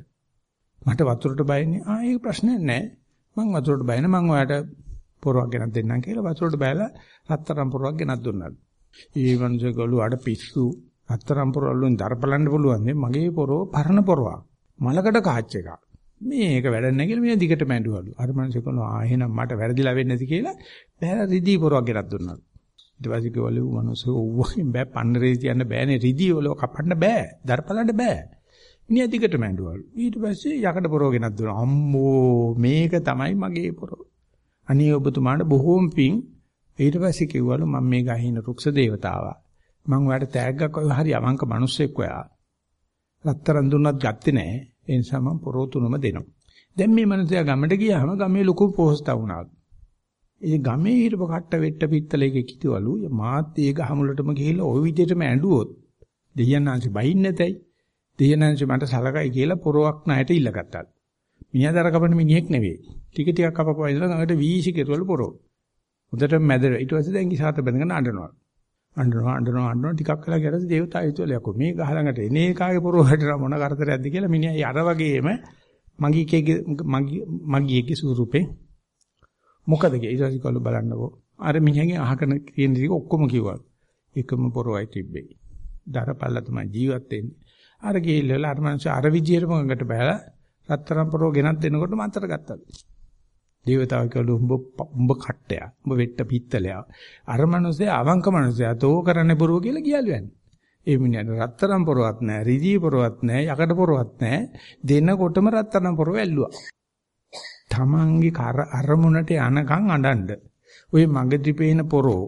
මට වතුරට බයන්නේ. ආ ඒක ප්‍රශ්නයක් නෑ. මං වතුරට බය නැහැ. මං ඔයාලට පොරවක් ගෙනත් දෙන්නම් කියලා වතුරට බයලා රත්තරන් පොරවක් ගෙනත් දුන්නා. ඒ වන්සේ ගලු අඩ පිස්සු රත්තරන් පොරවලුන් දරපලන්න පුළුවන් මේ මගේ පොරව පරණ පොරවක්. මලකට කාච් එකක්. මේක වැඩක් නැහැ කියලා මේ දිගට මැඬුවලු. අර මිනිස්සු කනවා ආ එහෙනම් මට වැරදිලා වෙන්නේ නැති කියලා බෑලා රිදී පොරවක් ගෙනත් දුන්නා. ඊට පස්සේ කිව්වලු මිනිස්සු ඔව්වකින් බෑ පන්නරේ තියන්න බෑනේ රිදී වල කපන්න බෑ. දරපලන්න බෑ. මිනිහා දිගට මැඬුවලු. ඊට පස්සේ යකඩ පොරව ගෙනත් දුන්නා. අම්මෝ මේක තමයි මගේ පොරව. අනේ ඔබතුමාට බොහෝම පිං ඊට පස්සේ කිව්වලු මම මේ ගහින රුක්ෂ දේවතාවා. මම ඔයාලට තෑග්ගක් ඔය හරි අවංක මිනිස්සෙක් ඔයා. රත්තරන් දුන්නත් ගත්තේ නැහැ. ඒ නිසා මම පොරෝ තුනම දෙනවා. දැන් මේ මිනිසයා ගමට ගියාම ගමේ ලොකු පොහොස්තා වුණා. ඒ ගමේ හිටපු කට්ට වෙට්ට පිත්තලයක කිතිවලු මාත් ඒ ගහමුලටම ගිහිල්ලා ওই විදිහටම ඇඬුවොත් දෙයයන්ාංශි බයින් නැතයි. දෙයයන්ාංශි මට සලකයි කියලා පොරොවක් ණයට ඉල්ලගත්තා. මියාදර කපන මිනිහෙක් නෙවෙයි. ටික ටිකක් කපපුවා ඉඳලා ළඟට වීසි කෙරුවලු පොරෝ. හොඳට මැද ඊට පස්සේ දැන් ඉසాత බඳගෙන අඬනවා. අඬනවා අඬනවා අඬනවා ටිකක් වෙලා ගියරද දේවතා හිතුවල යකෝ මේ ගහ ළඟට එන එකාගේ පොරොවට මොන කරදරයක්ද කියලා මිනිහා අර වගේම මගීකේගේ මගීගේ ස්වරූපේ මොකද කිය? ඊට පස්සේ කළු බලන්නකෝ අර මිනිහගේ අහකන කියන දේ ඔක්කොම කිව්වා එකම පොරොවයි තිබ්බේ. දරපල්ල තමයි ජීවත් වෙන්නේ. අර ගිහිල්ලා අර මනුස්සය අර විදියටම ගඟට බහැලා රත්තරන් පොරොව ගෙනත් දෙනකොට මන්තර ගත්තා. දේවතාව කියලු උඹ උඹ කට්ටය. උඹ වෙට්ට පිත්තලයා. අර මිනිස්සේ අවංක මිනිසයා තෝ කරන්නේ බොරුව කියලා කියලු යන්නේ. ඒ මිනිහට රත්තරන් පොරවත් නැහැ, රිදී පොරවත් නැහැ, යකඩ පොරවත් නැහැ. දෙනකොටම රත්තරන් පොරව ඇල්ලුවා. තමන්ගේ කර අරමුණට යනකම් අඬන්න. ওই මගදී පේන පොරෝ,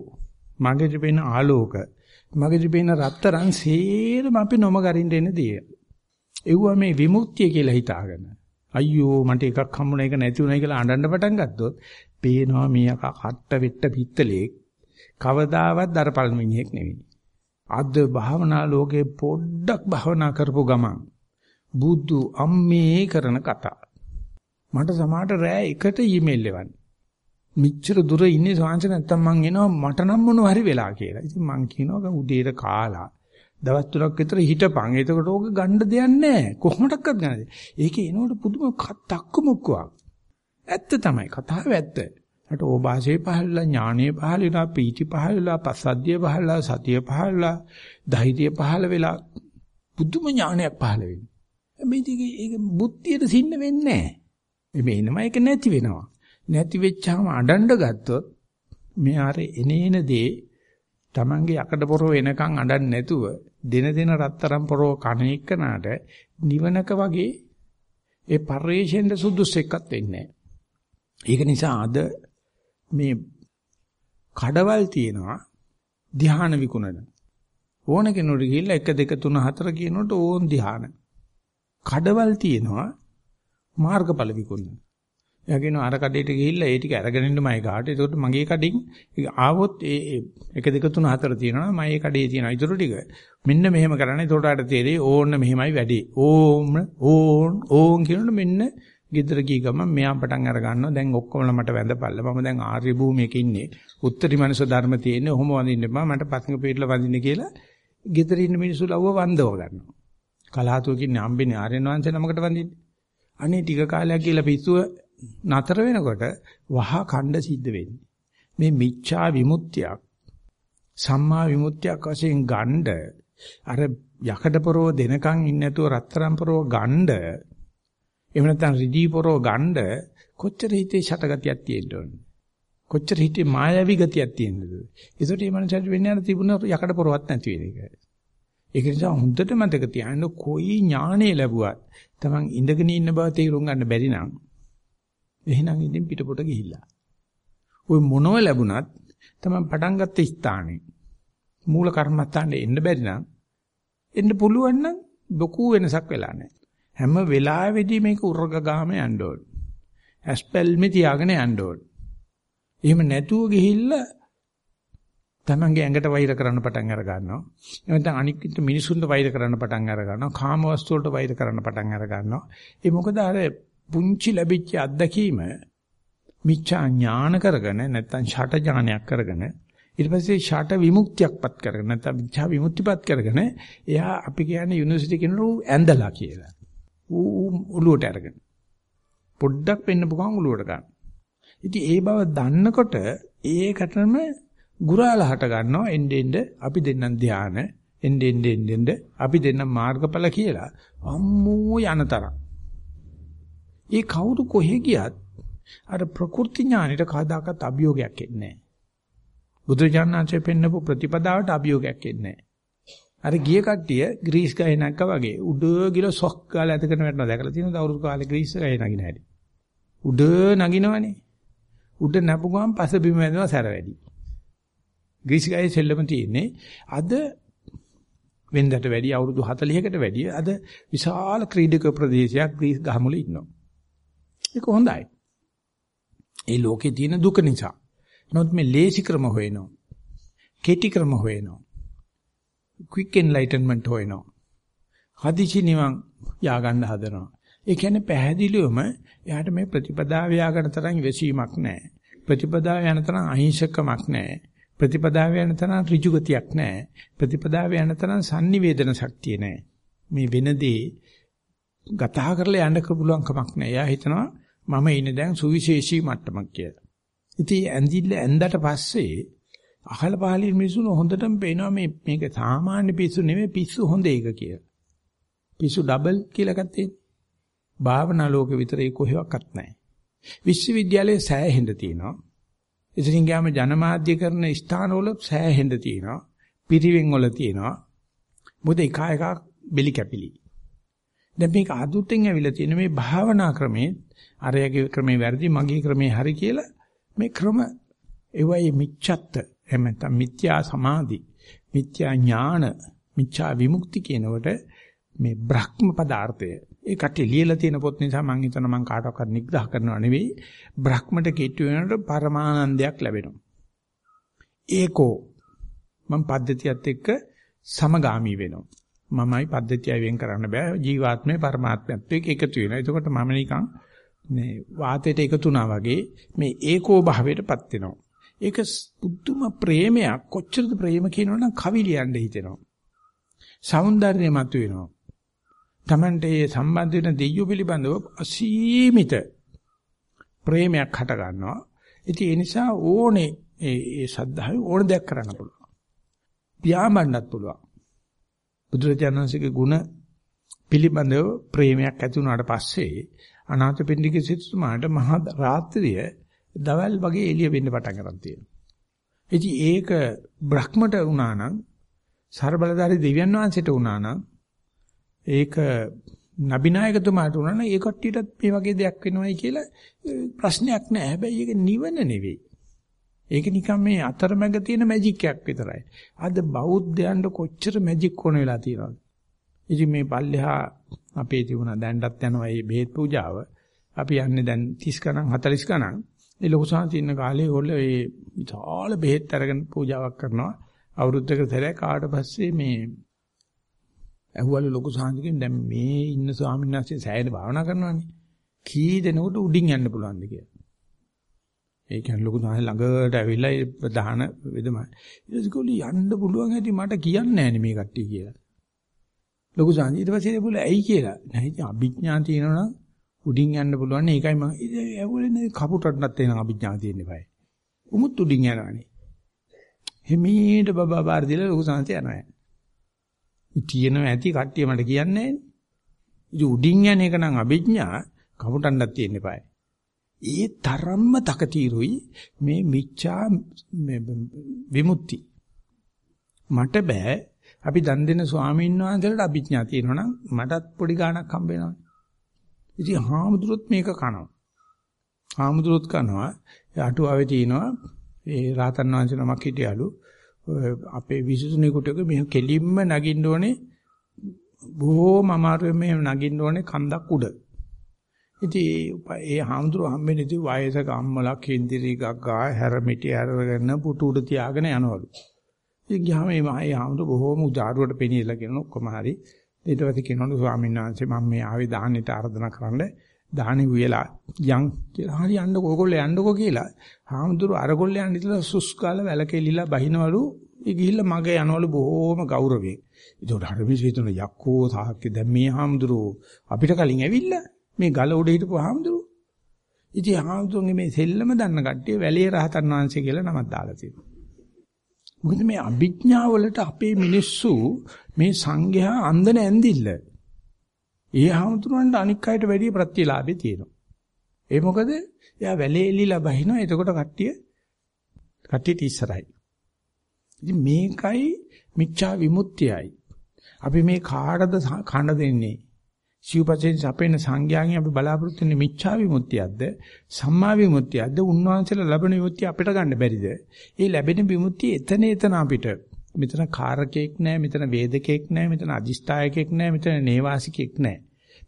මගදී පේන ආලෝක, මගදී පේන රත්තරන් සේරම අපි නොමගරින්න එන දේ. එව්වා මේ විමුක්තිය කියලා හිතාගෙන. අයියෝ මට එකක් හම්බුණා ඒක නැති වුණා කියලා අඬන්න පටන් ගත්තොත් පේනවා මීයා කට්ට වෙට්ට පිත්තලේ කවදාවත් දරපල් මිනිහෙක් නෙවෙයි. අද භාවනා ලෝකේ පොඩ්ඩක් භාවනා කරපු ගමන් බුදු අම්මේ කරන කතා. මට සමහරට රෑ එකට ඊමේල් එවන්න. මිච්ඡර දුර ඉන්නේ සාංශ නැත්තම් මං එනවා මට නම් මොනව හරි වෙලා කියලා. ඉතින් මං කියනවා උදේට කාලා දවස් තුනක් විතර හිටපන්. එතකොට ඕක ගන්න දෙයක් නැහැ. කොහොමඩක්වත් ගන්න දෙයක්. ඒකේ එනකොට පුදුම තක්කු මුක්කුවක්. ඇත්ත තමයි. කතාව ඇත්ත. අට ඕභාෂේ පහළලා ඥානීය පහළලා පීටි පහළලා පස්සද්ධිය පහළලා සතිය පහළලා ධෛර්යය පහළ වෙලා පුදුම ඥානයක් පහළ වෙනවා. හැබැයි ඒක බුද්ධියට සින්න වෙන්නේ නැහැ. මේ එනම ඒක නැති වෙනවා. නැති වෙච්චාම අඬන්න ගත්තොත් මෙයාර එනේන දේ Tamange යකඩ පොරව එනකන් අඬන්නේ නැතුව දින දින රත්තරන් පොරව කණ එක්කනට නිවනක වගේ ඒ පරිේශෙන්ද සුදුසෙක්වත් වෙන්නේ ඒක නිසා අද මේ කඩවල් තියෙනවා ධ්‍යාන විකුණන. ඕන කෙනෙකුට ගිහිල්ලා 1 2 3 4 කියනකොට ඕන් ධ්‍යාන. කඩවල් තියෙනවා මාර්ගඵල විකුණන. එයා කියනවා අර කඩේට ගිහිල්ලා ඒ ටික අරගෙන ඉන්න මගේ කාට. ඒකට මගේ කඩින් ආවොත් ඒ 1 2 3 4 තියෙනවා මගේ කඩේ තියෙනවා. ඊටු ටික මෙන්න මෙහෙම කරන්න. ඒකට ආට තේරෙයි ඕන්න මෙහෙමයි වැඩි. ඕම් ඕන් ඕන් කියනොත් මෙන්න ගෙදර ගිය ගමන් මෙයා පටන් අර ගන්නවා. දැන් ඔක්කොම මට වැඳපල්ල. මම දැන් ආර්ය භූමියක ඉන්නේ. උත්තරී මනුෂ්‍ය ධර්ම තියෙන්නේ. ඔහොම වඳින්න එපා. මට පස්ඟ පිටල වඳින්න කියලා ගෙදර ඉන්න මිනිස්සු ලව්ව වන්දව ගන්නවා. කලහතුවකින් හම්බෙන්නේ ආර්යන වංශේ නමකට වඳින්නේ. අනේ ටික කාලයක් කියලා පිස්සුව නතර වෙනකොට වහ ඛණ්ඩ සිද්ධ වෙන්නේ. මේ මිච්ඡා විමුක්තියක් සම්මා විමුක්තියක් වශයෙන් ගණ්ඩ අර යකඩ පොරව දෙනකන් ඉන්නේ නැතුව රත්තරන් පොරව ගණ්ඩ එහෙම නැත්නම් රිදී පොරව ගණ්ඩ කොච්චර හිතේ ෂටගතියක් තියෙන්න ඕනද කොච්චර හිතේ මායාවී ගතියක් තියෙනවද? ඒසොට මේ මනසට වෙන්නේ අර තිබුණ යකඩ පොරවත් නැති වෙන එක. ඒක නිසා හොඳට මතක තියාගන්න කොයි ඥානෙ ලැබුවත් Taman ඉඳගෙන ඉන්න බව තේරුම් ගන්න බැරි නම් එහෙනම් ඉතින් පිටපොට ගිහිල්ලා. ওই මොනව ලැබුණත් Taman පටන් ගත්ත ස්ථානේ මූල කර්මස්ථානේ එන්න බැරි නම් එන්න පුළුවන් නම් ලොකු වෙනසක් වෙලා නැහැ. හැම වෙලාවෙදී මේක උර්ග ගාම යන්න ඕන. ඇස්පල්මේ තියාගෙන යන්න ඕන. එහෙම නැතුව ගිහිල්ලා තමන්ගේ ඇඟට වෛර කරන්න පටන් අර ගන්නවා. එහෙම නැත්නම් අනිත් මිනිසුන්ට වෛර කරන්න පටන් අර ගන්නවා. කාම වස්තු වලට වෛර කරන්න පටන් අර ගන්නවා. ඒ මොකද අර පුංචි ලැබිච්ච අත්දැකීම මිච්ඡා ඥාන කරගෙන නැත්නම් ෂට ඥානයක් කරගෙන ඊට පස්සේ ෂට විමුක්තියක්පත් කරගෙන නැත්නම් මිච්ඡා විමුක්තිපත් කරගෙන එයා අපි කියන්නේ යුනිවර්සිටි කෙනෙකු ඇඳලා කියලා. ඌ උළුවට අරගෙන. පොඩ්ඩක් වෙන්න පුළුවන් උළුවට ගන්න. ඉතින් ඒ බව දන්නකොට ඒකටම ගුරාලහට ගන්නවා එන්න එන්න අපි දෙන්නම් ධාන එන්න එන්න එන්න අපි දෙන්නම් මාර්ගඵල කියලා අම්මෝ යනතරම් ඒ කවුරු කොහෙ ගියත් අර ප්‍රකෘති ඥානෙට කවදාකවත් අභියෝගයක් එන්නේ නැහැ. බුදුජානනාංශයෙන් පෙන්නපු ප්‍රතිපදාවට අභියෝගයක් එන්නේ නැහැ. අර ගිය කට්ටිය ග්‍රීස් ගහේ නැක්කා වගේ උඩ ගිල සොක් ගාලා ඇතකට වැටෙනවා. දැකලා තියෙනවද අවුරුදු කාලේ ග්‍රීස් ගහේ නගින හැටි. උඩ නගිනවනේ. උඩ නැපු ගමන් පස බිම වැදෙනවා සැර වැඩි. ග්‍රීස් ගායේ සෙල්ලම තියෙන්නේ අද වෙනදට වැඩි අවුරුදු 40කට වැඩි අද විශාල ක්‍රීඩක ප්‍රදේශයක් ග්‍රීස් ගහමුල ඉන්නවා. ඒක හොඳයි. ඒ ලෝකේ තියෙන දුක නිසා. නමුත් මේ ලේසි ක්‍රම හොයනවා. කෙටි ක්‍රම හොයනවා. quick enlightenment හොයනවා. හදිසි නිවන් යා ගන්න හදනවා. ඒ කියන්නේ පැහැදිලිවම එයාට මේ ප්‍රතිපදාව යාගන තරම් ඉවසීමක් නැහැ. ප්‍රතිපදාව යන තරම් අහිංසකමක් නැහැ. ප්‍රතිපදාව යන තරම් ඍජුගතියක් නැහැ. ප්‍රතිපදාව යන තරම් sannivedana ශක්තිය නැහැ. මේ වෙනදී ගතහ කරලා යන්න පුළුවන් කමක් නැහැ. එයා හිතනවා මම ඉන්නේ දැන් සුවිශේෂී මට්ටමක් කියලා. ඉතින් ඇඳිල්ල ඇඳට පස්සේ අහල පහලින් මිනිසුන් හොඳටම පේනවා මේ මේක සාමාන්‍ය පිස්සු නෙමෙයි පිස්සු හොඳ එක කියලා. පිස්සු ඩබල් කියලා එකක් තියෙනවා. භාවනා ලෝකෙ විතරේ කොහෙවත් නැහැ. විශ්වවිද්‍යාලයේ සෑහෙන්න තියෙනවා. ඉතින් ගියාම ජනමාධ්‍ය කරන ස්ථානවල සෑහෙන්න තියෙනවා. පිරිවෙන් වල තියෙනවා. මොකද එක එක බෙලි කැපිලි. දැන් මේක අදුතෙන් ඇවිල්ලා තියෙන මේ භාවනා ක්‍රමේ අරයගේ ක්‍රමේ වැරදි මගේ ක්‍රමේ හරි කියලා මේ ක්‍රම ඒවයි මිච්ඡත්ත. එහෙම නැත්නම් මිත්‍යා සමාධි මිත්‍යා ඥාන මිච්ඡා විමුක්ති කියනකොට මේ බ්‍රහ්ම පදාර්ථය. ඒ කට්ටිය ලියලා තියෙන පොත් නිසා මම හිතනවා මම කාටවත් නිග්‍රහ කරනවා නෙවෙයි. බ්‍රහ්මට කිට්ටු වෙනකොට පරමානන්දයක් ලැබෙනවා. ඒකෝ මම පද්ධතියත් එක්ක සමගාමී වෙනවා. මමයි පද්ධතියයි වෙන් කරන්න බෑ. ජීවාත්මේ පරමාත්මයත් එක්ක එකතු වෙනවා. එතකොට මම නිකන් මේ වාතයට එකතුනා වගේ මේ ඒකෝ භාවයටපත් වෙනවා ඒක පුදුම ප්‍රේමයක් කොච්චරද ප්‍රේම කියනවනම් කවි ලියන්න හිතෙනවා సౌందර්යය මතුවෙනවා Tamante ඒ සම්බන්ධ වෙන දෙයියෝ පිළිබඳව අසීමිත ප්‍රේමයක් හට ගන්නවා. ඉතින් ඒ නිසා ඕනේ ඒ ඒ සද්ධාවේ ඕන දෙයක් කරන්න පුළුවන්. පියාඹන්නත් පුළුවන්. බුදුරජාණන්සේගේ ගුණ පිළිබඳව ප්‍රේමයක් ඇති වුණාට පස්සේ අනාථපිණ්ඩික සිටුමාට මහා රාත්‍රිය දවල් වගේ එළිය වෙන්න පටන් ගන්න තියෙනවා. ඉතින් ඒක බ්‍රහ්මට වුණා නම් ਸਰබලධාරී දෙවියන් වහන්සේට වුණා නම් ඒක නබිනායකතුමාට උනන ඒ කට්ටියටත් මේ වගේ දෙයක් වෙනවයි කියලා ප්‍රශ්නයක් නෑ. හැබැයි ඒක නිවන නෙවෙයි. ඒක නිකන් මේ අතරමැග තියෙන මැජික් එකක් විතරයි. අද බෞද්ධයන්ට කොච්චර මැජික් ඕන වෙලා තියෙනවද? ඉතින් මේ පල්ලෙහා අපේ තිබුණා දැන්ටත් යනවා මේ බෙහෙත් පූජාව. අපි යන්නේ දැන් 30 ගණන් 40 ගණන්. ඒ ලොකු සාන්ති ඉන්න කාලේ ඕගොල්ලෝ මේ විශාල බෙහෙත් අරගෙන පූජාවක් කරනවා. අවුරුද්දකට සැරයක් ආවට පස්සේ මේ ඇහුවලු ලොකු සාන්තිකෙන් දැන් මේ ඉන්න ස්වාමීන් වහන්සේ සෑහෙන භාවනා කරනවානේ. කී දෙනෙකුට උඩින් යන්න පුළුවන්ද කියලා. ඒ කියන්නේ ලොකු සාන්ති ළඟට ඇවිල්ලා ඒ ප්‍රධාන වෙදමයි. ඊටස්කොලි යන්න පුළුවන් හැටි මට කියන්නේ නැහැ මේ කට්ටිය කියලා. ලොකු සාන්ති ඊට පස්සේ බුල ඇයි කියලා. නැහැ අභිඥා තියෙනවා උඩින් යන්න පුළුවන් නේ ඒකයි මම ඇහුවලේ කපුටටත් එන අභිඥා තියෙන්න බෑ. උමුත් උඩින් යනවානේ. හිමීට බබා බාර දීලා ලොකු සාන්ති යනවා. තියෙනව ඇති කට්ටිය මට කියන්නේ නැහැ. ඉතින් උඩින් යන එක නම් අභිඥා කවුටන්නක් තියෙන්න eBay. ඒ තරම්ම තකතිරුයි මේ මිච්ඡා විමුක්ති. මට බෑ අපි දන් දෙන ස්වාමීන් වහන්සේලාට අභිඥා තියෙනවා නම් මටත් පොඩි ගාණක් හම්බ වෙනවා. ඉතින් හාමුදුරුවොත් මේක කනවා. හාමුදුරුවොත් කනවා. අටුවාවේ තියෙනවා ඒ රාතන් වහන්සේ නමක් හිටියලු අපේ විසුතුනේ කුටක මෙහෙ කෙලින්ම නගින්න ඕනේ බොහෝම අමාරුවෙන් මෙහෙ නගින්න ඕනේ කන්දක් උඩ. ඉතින් ඒ හාමුදුරුව හම්බෙන්නේ ඉතින් වයසක අම්මලා කෙන්දිරි ගග්ගා හැරමිටි අරගෙන පුටු උඩ තියාගෙන යනවලු. ඉතින් ගියාම මේ මහේ හාමුදුරුව බොහෝම උදාරුවට පෙනීලා කියන ඔක්කොම හරි. ඊට පස්සේ කියනවලු ස්වාමීන් වහන්සේ මම මේ ආවේ දාහනෙට ආර්දනා කරන්න දාහනෙ උයලා යන් කියලා. හරි යන්නකෝ ඕගොල්ලෝ යන්නකෝ කියලා. හාමුදුරුව අරගොල්ලෝ යන්න ඉතලා සුස් කාලා වැලකෙලිලා බහිනවලු. ඒ ගිහිල්ලා මගේ යනවලු බොහෝම ගෞරවයෙන්. ඒකට හරිමිස් හිතන යක්කෝ සාහක්කේ දැන් මේ හාමුදුරුව අපිට කලින් ඇවිල්ලා මේ ගල උඩ හිටපු හාමුදුරුවෝ. ඉතින් හාමුදුරුවන්ගේ මේ සෙල්ලම දන්න කට්ටිය වැලිය රහතන් වහන්සේ කියලා නමක් දාලා තියෙනවා. මොකද මේ අභිඥා වලට අපේ මිනිස්සු මේ සංඝයා අන්දන ඇඳිල්ල. ඒ හාමුදුරුවන්ට අනික් අයට වැඩිය ප්‍රතිලාභේ තියෙනවා. ඒ මොකද එයා වැලේ එලිලා බහිනවා එතකොට කට්ටිය කට්ටියට ඉස්සරහයි. ඉතින් මේකයි මිච්ඡා විමුක්තියයි. අපි මේ කාටද කන දෙන්නේ? සිව්පසෙන් සපේන සංඥාගෙන් අපි බලාපොරොත්තු වෙන්නේ මිච්ඡා විමුක්තියක්ද? සම්මා විමුක්තියක්ද? උන්වහන්සේලා ලැබෙන විමුක්තිය අපිට ගන්න බැරිද? ඒ ලැබෙන විමුක්තිය එතන එතන අපිට. මෙතන කාරකෙක් නැහැ මෙතන වේදකෙක් නැහැ මෙතන අදිෂ්ඨායකෙක් නැහැ මෙතන නේවාසිකෙක් නැහැ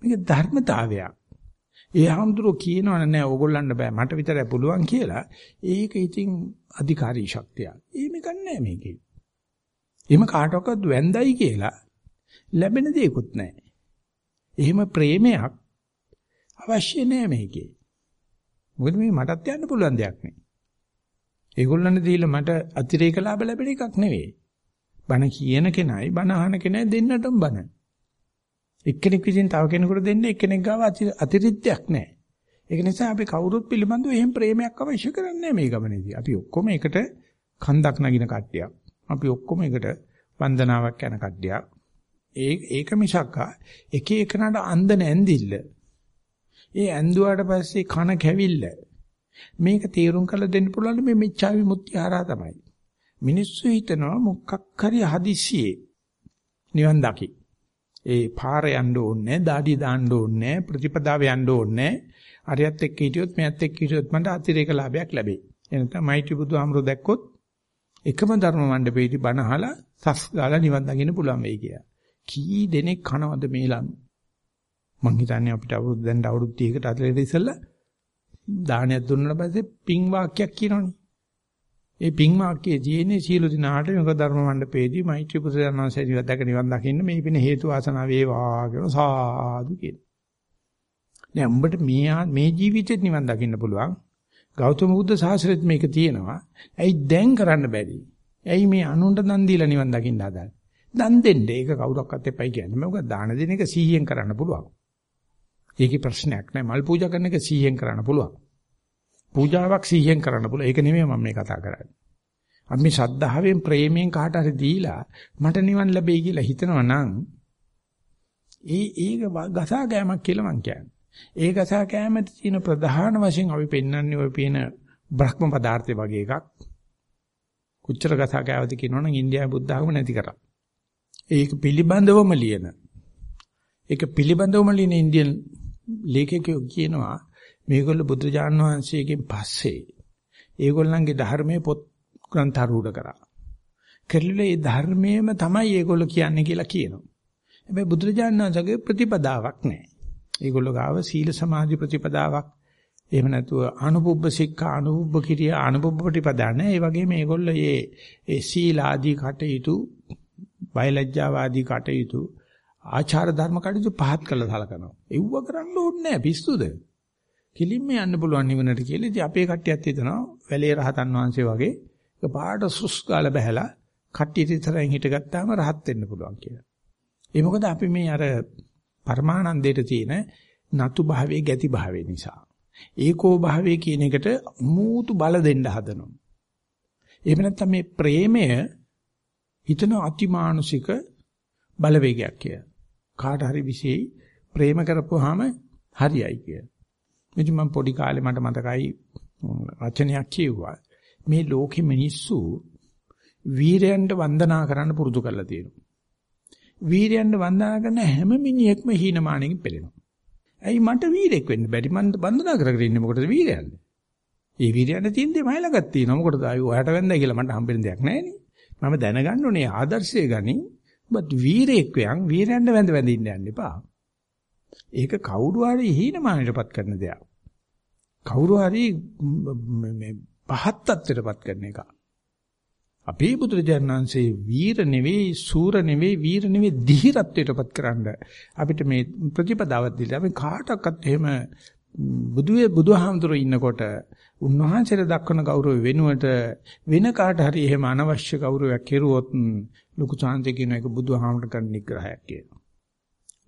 මේක ධර්මතාවයක්. ඒ හඳුරෝ කියනවනේ නෑ ඕගොල්ලන්ට බෑ මට විතරයි පුළුවන් කියලා. ඒක ඉතින් අධිකාරී ශක්තියක්. ඒ මේක නෑ මේකේ. එහෙම කාටවත් වැන්දයි කියලා ලැබෙන දෙයක්වත් නැහැ එහෙම ප්‍රේමයක් අවශ්‍ය නෑ මේකේ. මොකද මේ මටත් යන්න පුළුවන් දෙයක් නේ. ඒගොල්ලන්ට දීලා මට අතිරේක ලාභ ලැබෙන එකක් නෙවෙයි. බණ කියන කෙනයි බණ අහන කෙනයි දෙන්නටම බණ. එක්කෙනෙක් විසින් තව කෙනෙකුට දෙන්න එක්කෙනෙක් ගාව අතිරික්තයක් නැහැ. ඒක නිසා අපි කවුරුත් පිළිබඳව එහෙම ප්‍රේමයක් අවශ්‍ය කරන්නේ මේ ගමනේදී. අපි ඔක්කොම එකට කන්දක් නගින කට්ටියක්. අපි ඔක්කොම එකට වන්දනාවක් යන කට්ටියක්. ඒ ඒක මිසක් එක එකනට අන්දන ඇඳිල්ල. ඒ ඇඳුවාට පස්සේ කන කැවිල්ල. මේක තීරුම් කරලා දෙන්න පුළුවන් මේ මිච්ඡා විමුක්තිය හරහා තමයි. මිනිස්සු හිතනවා මොකක් හරි හදිසියේ නිවන් දකි. ඒ පාර යන්න ඕනේ, දාඩි දාන්න ඕනේ, ප්‍රතිපදාව යන්න ඕනේ. අරියත් එක්ක හිටියොත් මෙයත් එක්ක හිටියොත් මට අතිරේක ලාභයක් ලැබෙයි. එනතම මෛත්‍රී බුදුහාමරෝ දැක්කොත් එකම ධර්ම මණ්ඩපේදී බණ අහලා සස් ගාලා නිවන් දකින්න පුළුවන් වෙයි කියලා. කී දෙනෙක් කනවද මේ ලනු මං හිතන්නේ අපිට අවුරුදු දැන් අවුරුදු 30කට අතලෙට ඉස්සෙල්ලා දානයක් දුන්නාට පස්සේ පිං වාක්‍යයක් කියනවනේ ඒ පිං වාක්‍යයේ තියෙන්නේ සීල දිනාට යොග ධර්ම මණ්ඩපේදී මෛත්‍රී පුත්‍රයන්වන්සේ දිව දැක නිවන් දකින්න මේ පින හේතු වාසනා වේවා කියන සාදු කියන. දැන් උඹට මේ මේ ජීවිතෙත් නිවන් දකින්න පුළුවන්. ගෞතම බුද්ධ ශාස්ත්‍රෙත් මේක තියෙනවා. ඇයි දැන් කරන්න බැරි? ඇයි මේ අනුන්ට දන් දීලා නිවන් දකින්න හදන්නේ? දන් දෙන්න ඒක කවුරක්වත් එපයි කියන්නේ. මොකද දාන දෙන එක 100ෙන් කරන්න පුළුවන්. ඒකේ ප්‍රශ්නයක් නෑ. මල් පූජා කරන එක 100ෙන් කරන්න පුළුවන්. පූජාවක් 100ෙන් කරන්න පුළුවන්. ඒක නෙමෙයි මම මේ කතා කරන්නේ. අපි ශ්‍රද්ධාවෙන් ප්‍රේමයෙන් කාට හරි දීලා මට නිවන් ලැබෙයි කියලා හිතනවා නම් ඒ ඒක ගසා ගෑමක් කියලා මං කියන්නේ. ඒ ගසා කෑමේ තියෙන ප්‍රධාන වශයෙන් අපි පෙන්වන්නේ ඔය පින බ්‍රහ්ම පදාර්ථය වගේ එකක්. කුච්චර ගසා කෑවද කියනවනම් ඉන්දියාවේ බුද්ධ ආගම නැති කරා. ඒක පිළිබඳවම ලියන. ඒක පිළිබඳවම ලියන ඉන්දියන් ලේඛකයෝ කියනවා මේගොල්ලෝ බුදුජාණන් වහන්සේගෙන් පස්සේ ඒගොල්ලන්ගේ ධර්මයේ පොත් ග්‍රන්ථ ආරූඪ කරා. කෙල්ලේ ඒ ධර්මයේම තමයි ඒගොල්ලෝ කියන්නේ කියලා කියනවා. හැබැයි බුදුරජාණන් වහන්සේගේ ප්‍රතිපදාවක් නැහැ. ඒගොල්ලෝ ගාව සීල සමාධි ප්‍රතිපදාවක් එහෙම නැතුව අනුපුබ්බ සික්ඛා අනුපුබ්බ කිරියා අනුපුබ්බ ප්‍රතිපදා නැහැ. ඒ වගේම මේගොල්ලෝ මේ ඒ සීල ආදී කටයුතු බයලජ්ජාවාදී කටයුතු ආචාර ධර්ම කටයුතු පහත් කළා සලකනවා. එව්ව කරන්න ඕනේ නැහැ පිස්සුද? කිලින්ම යන්න පුළුවන් නිවනට කියලා. ඉතින් අපේ කට්ටියත් හිතනවා වැලේ රහතන් වහන්සේ වගේ එක පාට සුස් ගාලා බහැලා කට්ටියට ඉතරෙන් හිටගත්තාම රහත් වෙන්න පුළුවන් කියලා. ඒ මොකද අපි මේ අර පරමානන්දයට තියෙන නතු භාවයේ ගැති භාවය නිසා. ඒකෝ භාවයේ කියන එකට මූතු බල දෙන්න හදනවා. එහෙම නැත්නම් මේ ප්‍රේමය හිතන අතිමානුෂික බලවේගයක් කිය. කාට හරි විශේෂ ප්‍රේම කරපුවාම හරියයි කිය. ඉතින් මම පොඩි කාලේ මට මතකයි රචනයක් කියුවා. මේ ලෝකෙ මිනිස්සු වීරයන්ට වන්දනා කරන්න පුරුදු කරලා තියෙනවා. වීරයන්ට වන්දනා කරන හැම මිනිහෙක්ම හීනමානෙකින් පෙළෙනවා. ඇයි මට වීරෙක් වෙන්න බැරි මම වන්දනා කර කර ඉන්නේ මොකටද වීරයන්ද? ඒ වීරයන්ට තියෙන දේ මයි ළඟත් තියෙනවා. මොකටද ආයි ඔයාට වෙන්දයි කියලා මට හම්බෙන්න දෙයක් නැහැ නේ. මම දැනගන්න ඕනේ ආදර්ශය ගනි. ඔබත් වීරයෙක් වයන් වීරයන්ට වැඳ වැඳ ඉන්න යන්න එපා. ඒක කවුරු හරි හීනමානයටපත් කරන දෙයක්. කවුරු හරි මේ පහත් තත්ත්වයටපත් කරන එක. අපේ බුදුරජාණන්සේ වීර නෙවෙයි සූර නෙවෙයි වීර නෙවෙයි දිහිරත්වයටපත් කරන්න අපිට මේ ප්‍රතිපදාවක් දීලා අපි කාටවත් එහෙම බුදුවේ බුදුහාමුදුරුවෝ ඉන්නකොට උන්වහන්සේට දක්වන ගෞරවය වෙනුවට වෙන කාට හරි එහෙම අනවශ්‍ය ගෞරවයක් කෙරුවොත් ලොකු chance කියන එක බුදුහාමුදුරුවෝ කරන නිග්‍රහයක් කියනවා.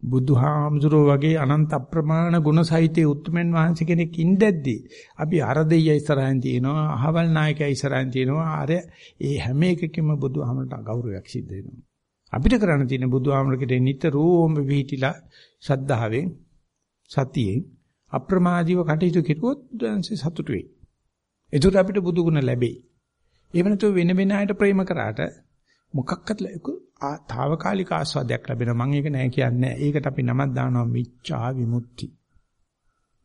බුදුහාමුදුරුවෝ වගේ අනන්ත අප්‍රමාණ ගුණ සහිතේ උත්මෙන් වහන්සේ කෙනෙක් ඉඳද්දී අපි අර දෙය ඉස්සරහින් තියෙනවා අහවල් නායකයා ඉස්සරහින් තියෙනවා අර ඒ හැම එකකින්ම බුදුහාමුදුරට ගෞරවයක් සිද්ධ වෙනවා අපිට කරන්න තියෙන බුදුහාමුදුරට නිතරම විහිටිලා ශද්ධාවෙන් සතියෙන් අප්‍රමාදීව කටයුතු කෙරුවොත් දැන්සේ සතුටු වෙයි එතකොට අපිට බුදු ගුණ ලැබෙයි එහෙම නැතුව වෙන වෙන අයට ප්‍රේම කරාට මොකක්වත් తాවකාලික ආස්වාදයක් ලැබෙනවා. මම ඒක නෑ කියන්නේ. ඒකට අපි නමක් දානවා මිච්ඡා විමුක්ති.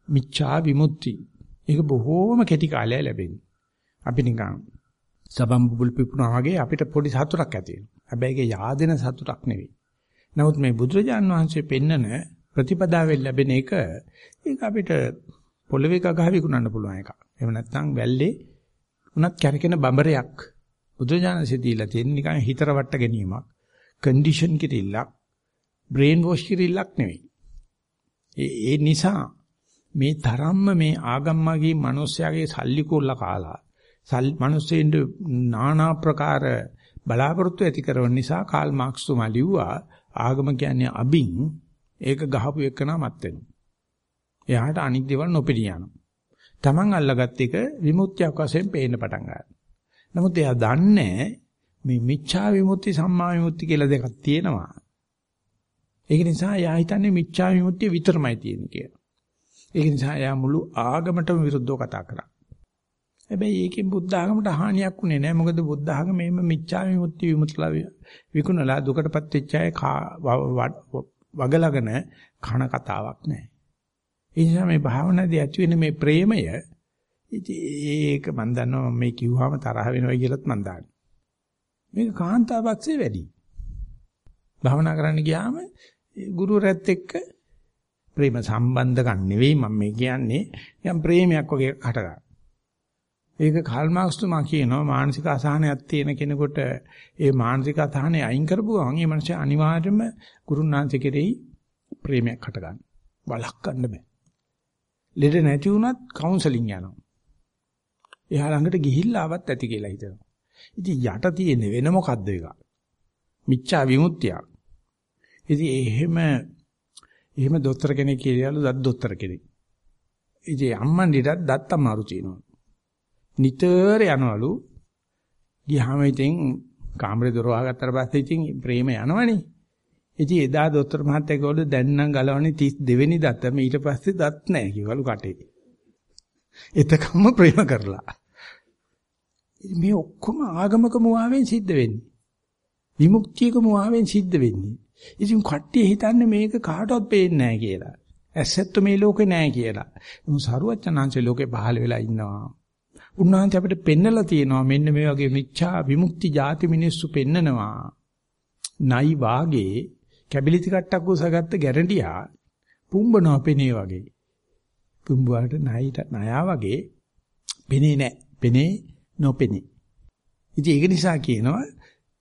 මිච්ඡා විමුක්ති. ඒක බොහෝම කෙටි කාලයක් ලැබෙන්නේ. අපි නිකන් සබම් බුබුල් පිපුණා වගේ අපිට පොඩි සතුටක් ඇති වෙනවා. හැබැයි ඒක yaadෙන සතුටක් නෙවෙයි. නමුත් මේ බුදුරජාන් වහන්සේ පෙන්නන ප්‍රතිපදාවෙන් ලැබෙන එක ඒක අපිට පොළවේ ගගහ විකුණන්න පුළුවන් එකක්. එහෙම නැත්නම් වැල්ලේ උනත් කැරකෙන බඹරයක් බුදුජානසෙ දීලා තියෙන නිකන් හිතර වට ගැනීමක්. කන්ඩිෂන් කිරිල්ලක් බ්‍රේන් වොෂ් කිරිල්ලක් නෙවෙයි. ඒ ඒ නිසා මේ තරම්ම මේ ආගම්මගේ මිනිස්යාගේ සල්ලි කොල්ල කාලා සල් මිනිස්සෙන්ට নানা ප්‍රකාර බලාපොරොත්තු ඇති කරන නිසා කාල් මාක්ස් තුමා ලිව්වා ආගම කියන්නේ අබින් ඒක ගහපු එකන මත් වෙනවා. එයාට අනික් දේවල් නොපෙණිය යනවා. Taman අල්ලගත් එක විමුක්තියක් වශයෙන් පේන්න පටන් ගන්නවා. නමුත් එයා දන්නේ මේ මිච්ඡා විමුක්ති සම්මා විමුක්ති කියලා දෙකක් තියෙනවා. ඒක නිසා එයා හිතන්නේ මිච්ඡා විමුක්තිය විතරමයි තියෙන්නේ කියලා. ඒක නිසා එයා මුළු ආගමටම විරුද්ධව කතා කරා. හැබැයි ඒකෙන් බුද්ධ ආගමට හානියක් උනේ නැහැ. මොකද බුද්ධ ආගම මේම මිච්ඡා විමුක්ති විමුක්තලා විකුණලා දුකටපත් වෙච්ච අය වගලගෙන කන කතාවක් නැහැ. ඒ නිසා මේ භාවනාවේ ඇති වෙන මේ ප්‍රේමය ඉතින් ඒක මම දන්නවා මේ කිව්වම තරහ වෙනවා කියලාත් මම දන්නවා. මේක කාන්තාවක්සේ වැඩි. භවනා කරන්න ගියාම ගුරුවරයාත් එක්ක ප්‍රේම සම්බන්ධකම් නෙවෙයි මම මේ කියන්නේ. නිකන් ප්‍රේමයක් වගේ හටගන්න. ඒක කාල් මාක්ස් තුමා කියනවා මානසික අසහනයක් තියෙන කෙනෙකුට ඒ මානසික අසහනය අයින් කරපු ගමන් ඒ මනුස්සය අනිවාර්යයෙන්ම ගුරුනාන්සේ කෙරෙහි ප්‍රේමයක් හටගන්න. වළක්වන්න බෑ. ලෙඩ නැති වුණත් කවුන්සලින් යනවා. එයා ළඟට ගිහිල්ලා ආවත් ඇති කියලා හිතනවා. ඉතින් යට තියෙන වෙන මොකද්ද ඒක? මිච්ඡා විමුක්තියක්. ඉතින් එහෙම එහෙම දොස්තර කෙනෙක් කියලාලු දත් දොස්තර කෙනෙක්. ඉතින් අම්මන්ඩිටත් දත් අමාරු තියෙනවා. නිතර යනවලු. ගියාම ඉතින් කාමරේ දොර වහගත්තට පස්සේ ඉතින් ප්‍රේම යනවනේ. ඉතින් එදා දොස්තර මහත්තයා කිව්වලු දැන් නම් ගලවන්නේ 32 වෙනි දත මේ ඊට පස්සේ දත් නැහැ කිව්වලු කටේ. එතකම්ම ප්‍රේම කරලා. මේ ඔක්කොම ආගමක මුවාවෙන් සිද්ධ වෙන්නේ. විමුක්තියක මුවාවෙන් සිද්ධ වෙන්නේ. ඉතින් කට්ටිය හිතන්නේ මේක කාටවත් පේන්නේ නැහැ කියලා. ඇසෙත්තු මේ ලෝකේ නැහැ කියලා. මොහු සරුවචනාංශේ ලෝකේ පහළ වෙලා ඉන්නවා. උන්වහන්සේ අපිට පෙන්නලා තියෙනවා මෙන්න මේ වගේ මිච්ඡා විමුක්ති ಜಾති මිනිස්සු පෙන්නනවා. නයි වාගේ කැබිලිටි කට්ටක් උසගත්ත ගැරන්ටියා පුම්බනවා පෙනේ වගේ. පුම්බුවාට නයිට නයා වගේ පෙනේ නැහැ. පෙනේ නොපෙනී. ඉතින් ඒක නිසා කියනවා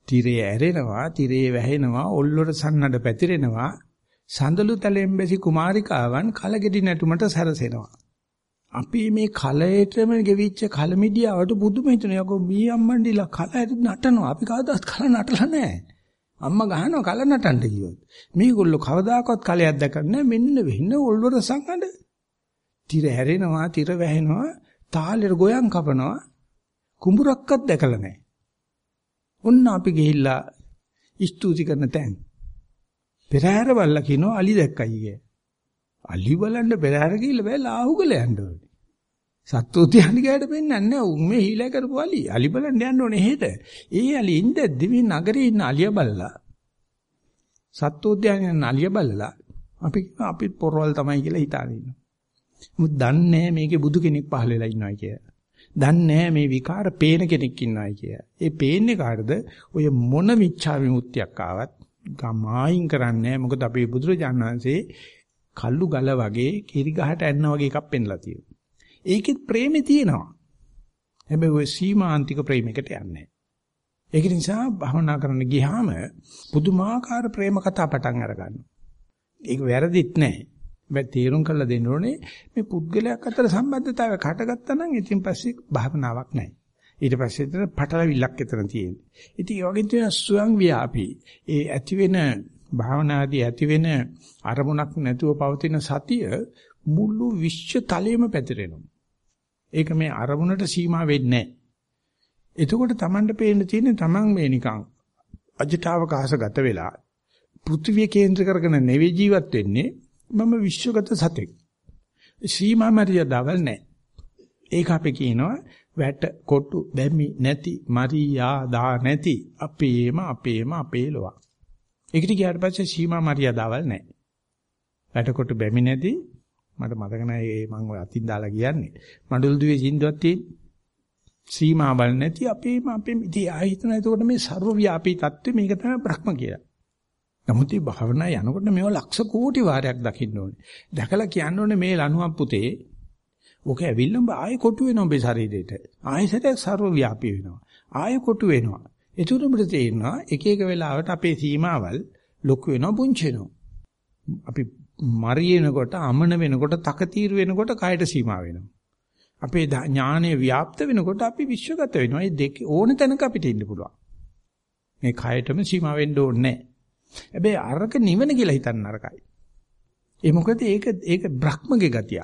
tire ඇරෙනවා, tire වැහෙනවා, ඔල්ලොර සන්නඩ පැතිරෙනවා, සඳලු තලෙන් බැසි කුමාරිකාවන් කලගෙඩි නැටුමට සැරසෙනවා. අපි මේ කලයටම ගෙවිච්ච කලමිඩියාවට පුදුම හිතනවා. යකෝ මී අම්මන්ඩිලා කලයට නටනවා. අපි කවදාවත් කල නටලා නැහැ. අම්මා ගහනවා කල නටන්න කිව්වොත්. මේගොල්ලෝ කවදාකවත් කලයක් දැකන්නේ නැහැ. මෙන්න වෙන්න ඔල්වර සංගඩ. tire හැරෙනවා, tire වැහෙනවා, තාලෙට ගොයන් කපනවා. කුඹුරක්වත් දැකලා නැහැ. ඔන්න අපි ගිහිල්ලා ස්තුති කරන තැන්. පෙරහැර බල්ලා කියනවා අලි දැක්කයි කිය. අලි බලන්න පෙරහැර ගිහිල්ලා බෑ ලාහුගල යන්න ඕනේ. සත්තු උද්‍යාන ගෑට පෙන්නන්නේ නැහැ. උන් මේ හීලා කරපු අලි. අලි බලන්න යන්න ඕනේ හෙට. ඒ අලි ඉඳද්දි මේ නගරේ ඉන්න අලිය බලලා සත්තු උද්‍යානයේ ඉන්න අලිය බලලා අපි අපි පොරවල් තමයි කියලා හිතාගෙන ඉන්නවා. මුත් දන්නේ මේකේ බුදු කෙනෙක් පහළ වෙලා ඉන්නවා කියලා. දන්නේ මේ විකාර පේන කෙනෙක් ඉන්නවයි කියලා. ඒ පේන්නේ කාටද? ඔය මොන මිච්ඡා විමුක්තියක් ආවත් ගමායින් කරන්නේ මොකද අපේ බුදුරජාණන් වහන්සේ කල්ලු ගල වගේ කිරි ගහට ඇන්න වගේ එකක් පෙන්ලා තියෙනවා. ඒකෙත් ප්‍රේමේ තියෙනවා. හැබැයි ඔය සීමාන්තික ප්‍රේමයකට යන්නේ ඒක නිසා භවනා කරන්න ගියාම පුදුමාකාර ප්‍රේම කතා පටන් අරගන්නවා. ඒක වැරදිත් නැහැ. හැබැයි තීරුම් කරලා දෙන්න ඕනේ මේ පුද්ගලයාක් අතර සම්බන්ධතාවයක් හටගත්තා නම් ඉතින් පස්සේ භාවනාවක් නැහැ. ඊට පස්සේ එතන පටලවිල්ලක් එතන තියෙන්නේ. ඉතින් ඒ වගේ තියෙන ස්වයං ව්‍යාපී ඒ ඇති වෙන භාවනාදී ඇති වෙන අරමුණක් නැතුව පවතින සතිය මුළු විශ්ව තලයේම පැතිරෙනවා. ඒක මේ අරමුණට සීමා වෙන්නේ නැහැ. එතකොට Tamanට පේන්න තියෙන්නේ Taman මේ නිකන් අජිතාවකාශ ගත වෙලා පෘථිවිය කේන්ද්‍ර කරගෙන නෙවෙයි ජීවත් වෙන්නේ මම විශ්වගත සතෙක්. සීමා මරියදවල් නැහැ. ඒක අපි කියනවා වැට කොටු බැමි නැති මරියා දා නැති අපේම අපේම අපේ ලොවක්. ඒකට ගියාට පස්සේ සීමා මායියාවල් නැහැ. වැටකොට බැමි නැති මට මතක නැහැ ඒ මම ඔය අතින් දාලා කියන්නේ. මඩුල් දුවේ සින්දුවක් තියෙන. සීමා බල නැති අපේම අපේම ඉතින් ආ හිතන එතකොට මේ ਸਰවව්‍යාපී தත්ත්වය මේක තමයි බ්‍රහ්ම කියලා. නමුත් මේ භාවනා යනකොට මේව ලක්ෂ කෝටි වාරයක් දකින්න ඕනේ. දැකලා කියන්න ඕනේ මේ ලණුවක් පුතේ ඕක ඇවිල්ලා උඹ ආයෙ කොටු වෙනවා උඹේ ශරීරෙට. ආයෙ සරයක් ਸਰවව්‍යාපී වෙනවා. ආයෙ කොටු වෙනවා. ඒතුළු අපිට තේරෙනවා එක එක වෙලාවට අපේ සීමාවල් ලොකු වෙනවා පුංචි වෙනවා. අපි මරියෙනකොට අමන වෙනකොට තකතිර වෙනකොට කයට සීමා වෙනවා. අපේ ඥානය ව්‍යාප්ත වෙනකොට අපි විශ්වගත වෙනවා. මේ දෙක ඕන තැනක අපිට ඉන්න පුළුවන්. මේ කයටම සීමා වෙන්න ඕනේ නැහැ. හැබැයි අරක නිවන කියලා හිතන්න නරකයි. ඒ මොකද ඒක ඒක බ්‍රහ්මගේ ගතිය.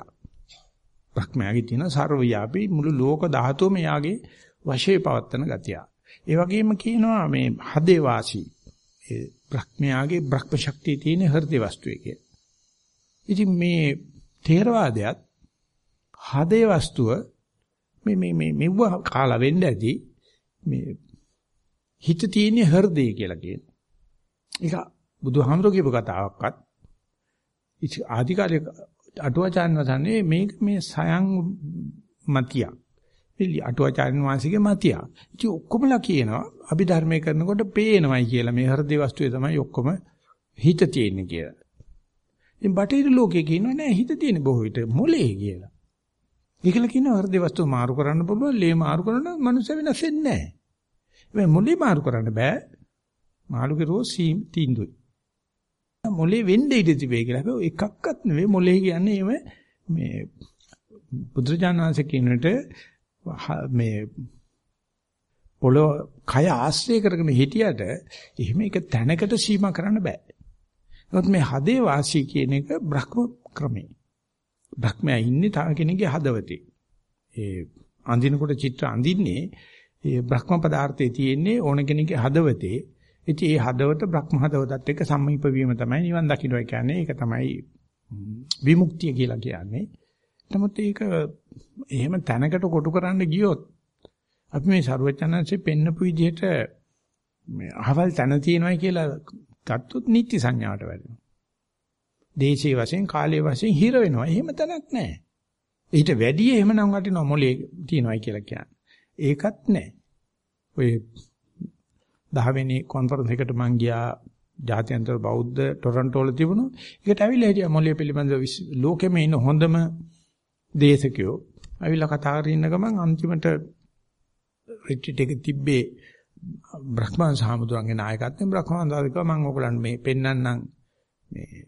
බ්‍රහ්මයාගේ තියෙන ਸਰවයාපී මුළු ලෝක ධාතුවම යාගේ වශයේ පවත්තන ගතිය. ඒ වගේම කියනවා මේ හදේ වාසී ඒ බ්‍රහ්මයාගේ බ්‍රහ්ම ශක්තිය තියෙන හෘදේ වස්තුවේ කිය. ඉතින් මේ තේරවාදයත් හදේ වස්තුව මේ මේ මේ මෙව්ව කාලා වෙන්න ඇති මේ හිත තියෙන හෘදේ කියලා කියනවා. ඒක බුදුහාමරෝ කියපු කතාවක්වත් ආධිකාරික අටුවාචාන් වදන්නේ මේක මේ සයන් මතිය. එලි අටුවාචාන් වහන්සේගේ මතිය. ඉතින් ඔක්කොමලා කියනවා අභිධර්මයේ කරනකොට පේනවයි කියලා මේ හෘදේ වස්තුවේ තමයි ඔක්කොම හිත තියෙන්නේ කියලා. ඉතින් බටහිර ලෝකයේ කියනවා නෑ හිත තියෙන බොහෝ විට මොලේ කියලා. ඒකල කියනවා හෘදේ වස්තුව මාරු කරන්න පුළුවන්, ලේ මාරු කරන්න මනුස්ස වෙනස් වෙන්නේ නෑ. මේ මොලේ මාරු කරන්න බෑ. මාළුගේ රෝ සීම් තීන්දුවයි. මොලේ වෙන්නේ ඉඳී තිබේ කියලා. හැබැයි එකක්වත් නෙවෙයි මොලේ කියන්නේ එම මේ බුදුරජාණන්සේ කියනට මේ පොළොව කය ආශ්‍රය කරගෙන හිටියට එහෙම එක තැනකට සීමා කරන්න බෑ. නමුත් මේ හදේ වාසී කියන එක බ්‍රහ්ම ක්‍රමේ. බ්‍රහ්මයා ඉන්නේ තව කෙනෙක්ගේ හදවතේ. ඒ අඳිනකොට චිත්‍ර අඳින්නේ ඒ බ්‍රහ්ම පදාර්ථයේ තියෙන්නේ ඕන කෙනෙක්ගේ හදවතේ. ඉතින් ඒ හදවත බ්‍රහ්ම හදවතත් එක්ක සම්මිප වීම තමයි නිවන් දකින්න කියන්නේ. ඒක තමයි විමුක්තිය කියලා කියන්නේ. නමුත් ඒක එහෙම තැනකට කොටු කරන්න ගියොත් අපි මේ ਸਰවචනන්සේ පෙන්නපු විදිහට මේ අහවල් තැන තියෙනවයි කියලා ගත්තොත් නිත්‍ය සංඥාවට වැටෙනවා. දේශේ වශයෙන් කාලයේ වශයෙන් හිර වෙනවා. එහෙම තැනක් නැහැ. ඊට වැඩි එහෙමනම් වටිනවා මොලේ තියෙනවයි කියලා කියන්නේ. ඒකත් නැහැ. ඔය 10 වෙනි කොන්ෆරන්ස් එකට මං ගියා ජාත්‍යන්තර බෞද්ධ ටොරන්ටෝ වල තිබුණා. ඒකට ඇවිල්ලා හිටියා මොලිය පිළිබඳව ලෝකෙම ඉන්න හොඳම දේශකයෝ. ඇවිල්ලා කතා කරගෙන ඉන්න ගමන් අන්තිමට රිට්‍රීට් එක තිබ්බේ බ්‍රහ්මන් සාමුදුරන්ගේ නායකත්වයෙන් බ්‍රහ්මන් සාමුදුරන් මම ඔයගලන්ට මේ පෙන්වන්නම් මේ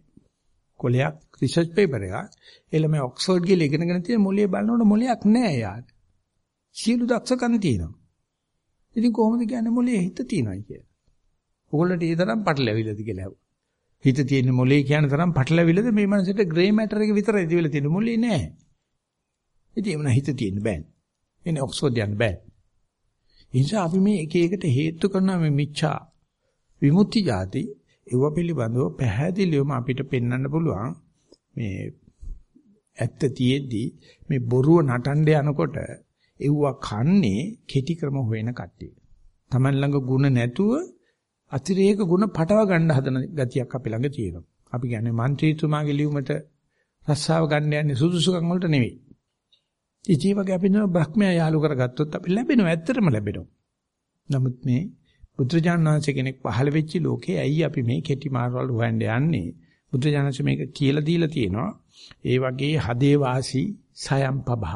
කොලයක් රිසර්ච් පේපර් එකක්. එළම ඔක්ස්ෆර්ඩ් ගිහලා ඉගෙනගෙන තියෙන මොලිය බලනකොට මොලයක් නෑ යාට. සියලු දක්ෂකම් තියෙනවා. ඉතින් කොහොමද කියන්නේ මොලේ හිත තියනයි කියලා. ඕගොල්ලන්ට ඒ තරම් පටලැවිලාද කියලා ඇහුවා. හිත තියෙන මොලේ කියන තරම් පටලැවිලාද මේ මනසට ග්‍රේ මැටර් එක විතරයි දිවිලා තියෙන මොලේ නෑ. ඉතින් එමුණ හිත තියෙන්න බෑනේ. එන්නේ ඔක්ස්ෆර්ඩ් යන්න බෑ. ඒ නිසා අපි මේ එක එකට හේතු කරන මේ මිච්ඡා විමුක්ති જાති ඒව පිළිබඳව පැහැදිලිවම අපිට පෙන්වන්න පුළුවන් මේ ඇත්ත තියේදී මේ බොරුව නටන්න යනකොට ඒව කන්නේ කෙටි ක්‍රම හොයන කට්ටිය. Taman ළඟ ಗುಣ නැතුව අතිරේක ಗುಣ පටව ගන්න හදන ගතියක් අපි ළඟ තියෙනවා. අපි කියන්නේ മന്ത്രിතුමාගේ ලියුමට රස්සාව ගන්න යන්නේ සුදුසුකම් වලට නෙවෙයි. ඉතී වගේ අපි නෝ බ්‍රහ්මයා යාලු කරගත්තොත් අපි ලැබෙනවා ඇත්තටම ලැබෙනවා. නමුත් මේ බුදුජානනාංශ කෙනෙක් පහළ වෙච්ච ලෝකේ ඇයි අපි මේ කෙටි මාර්ගවල හොයන්න යන්නේ? බුදුජානනාංශ මේක කියලා දීලා තියෙනවා. ඒ වගේ හදේ වාසි සයම් පබහ.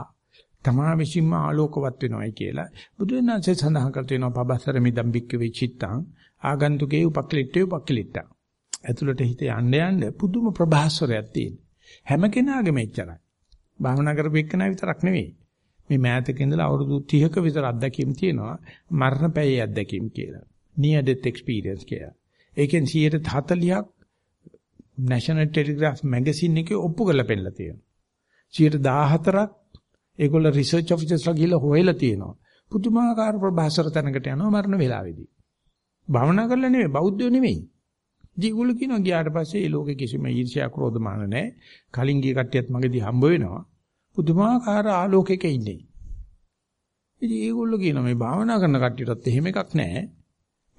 තමා විසින්ම ආලෝකවත් වෙනවයි කියලා. බුදුජානනාංශය සඳහන් කර තියෙනවා පබස්සර මිදම් බික්ක වෙචිත්තං ආගන්තුකේ උපක්ලිට්ඨේ උපක්ලිට්ඨං. ඇතුළට හිත යන්න යන්න පුදුම ප්‍රභාස්වරයක් තියෙන. හැම කෙනාගේම එච්චරයි. භාවනා කරපු එක්කනා විතරක් නෙවෙයි. මේ මෑතක ඉඳලා අවුරුදු 30ක විතර අත්දැකීම් තියෙනවා මරණ පැයේ අත්දැකීම් කියලා. near death experience කියලා. ඒකෙන් 140ක් National Telegraph magazine එකේ ඔප්පු කරලා පෙන්නලා තියෙනවා. 114ක් ඒගොල්ල රිසර්ච් ඔෆිසර්ස්ලා ගිහලා හොයලා තියෙනවා. පුදුමාකාර ප්‍රභාසර තැනකට යනවා මරණ වේලාවේදී. භාවනා කරලා නෙමෙයි බෞද්ධයෝ නෙමෙයි. ජීගුල කියනවා ගියාට පස්සේ මේ ලෝකේ කිසිම ඊර්ෂ්‍යා ක්‍රෝධ මාන නැහැ. කලින් ගිය කට්ටියත් මගදී හම්බ වෙනවා. පුදුමාකාර ආලෝකයක ඉන්නේ. ඉතින් ඒගොල්ලෝ කියනවා මේ භාවනා කරන කට්ටියටත් එහෙම එකක් නැහැ.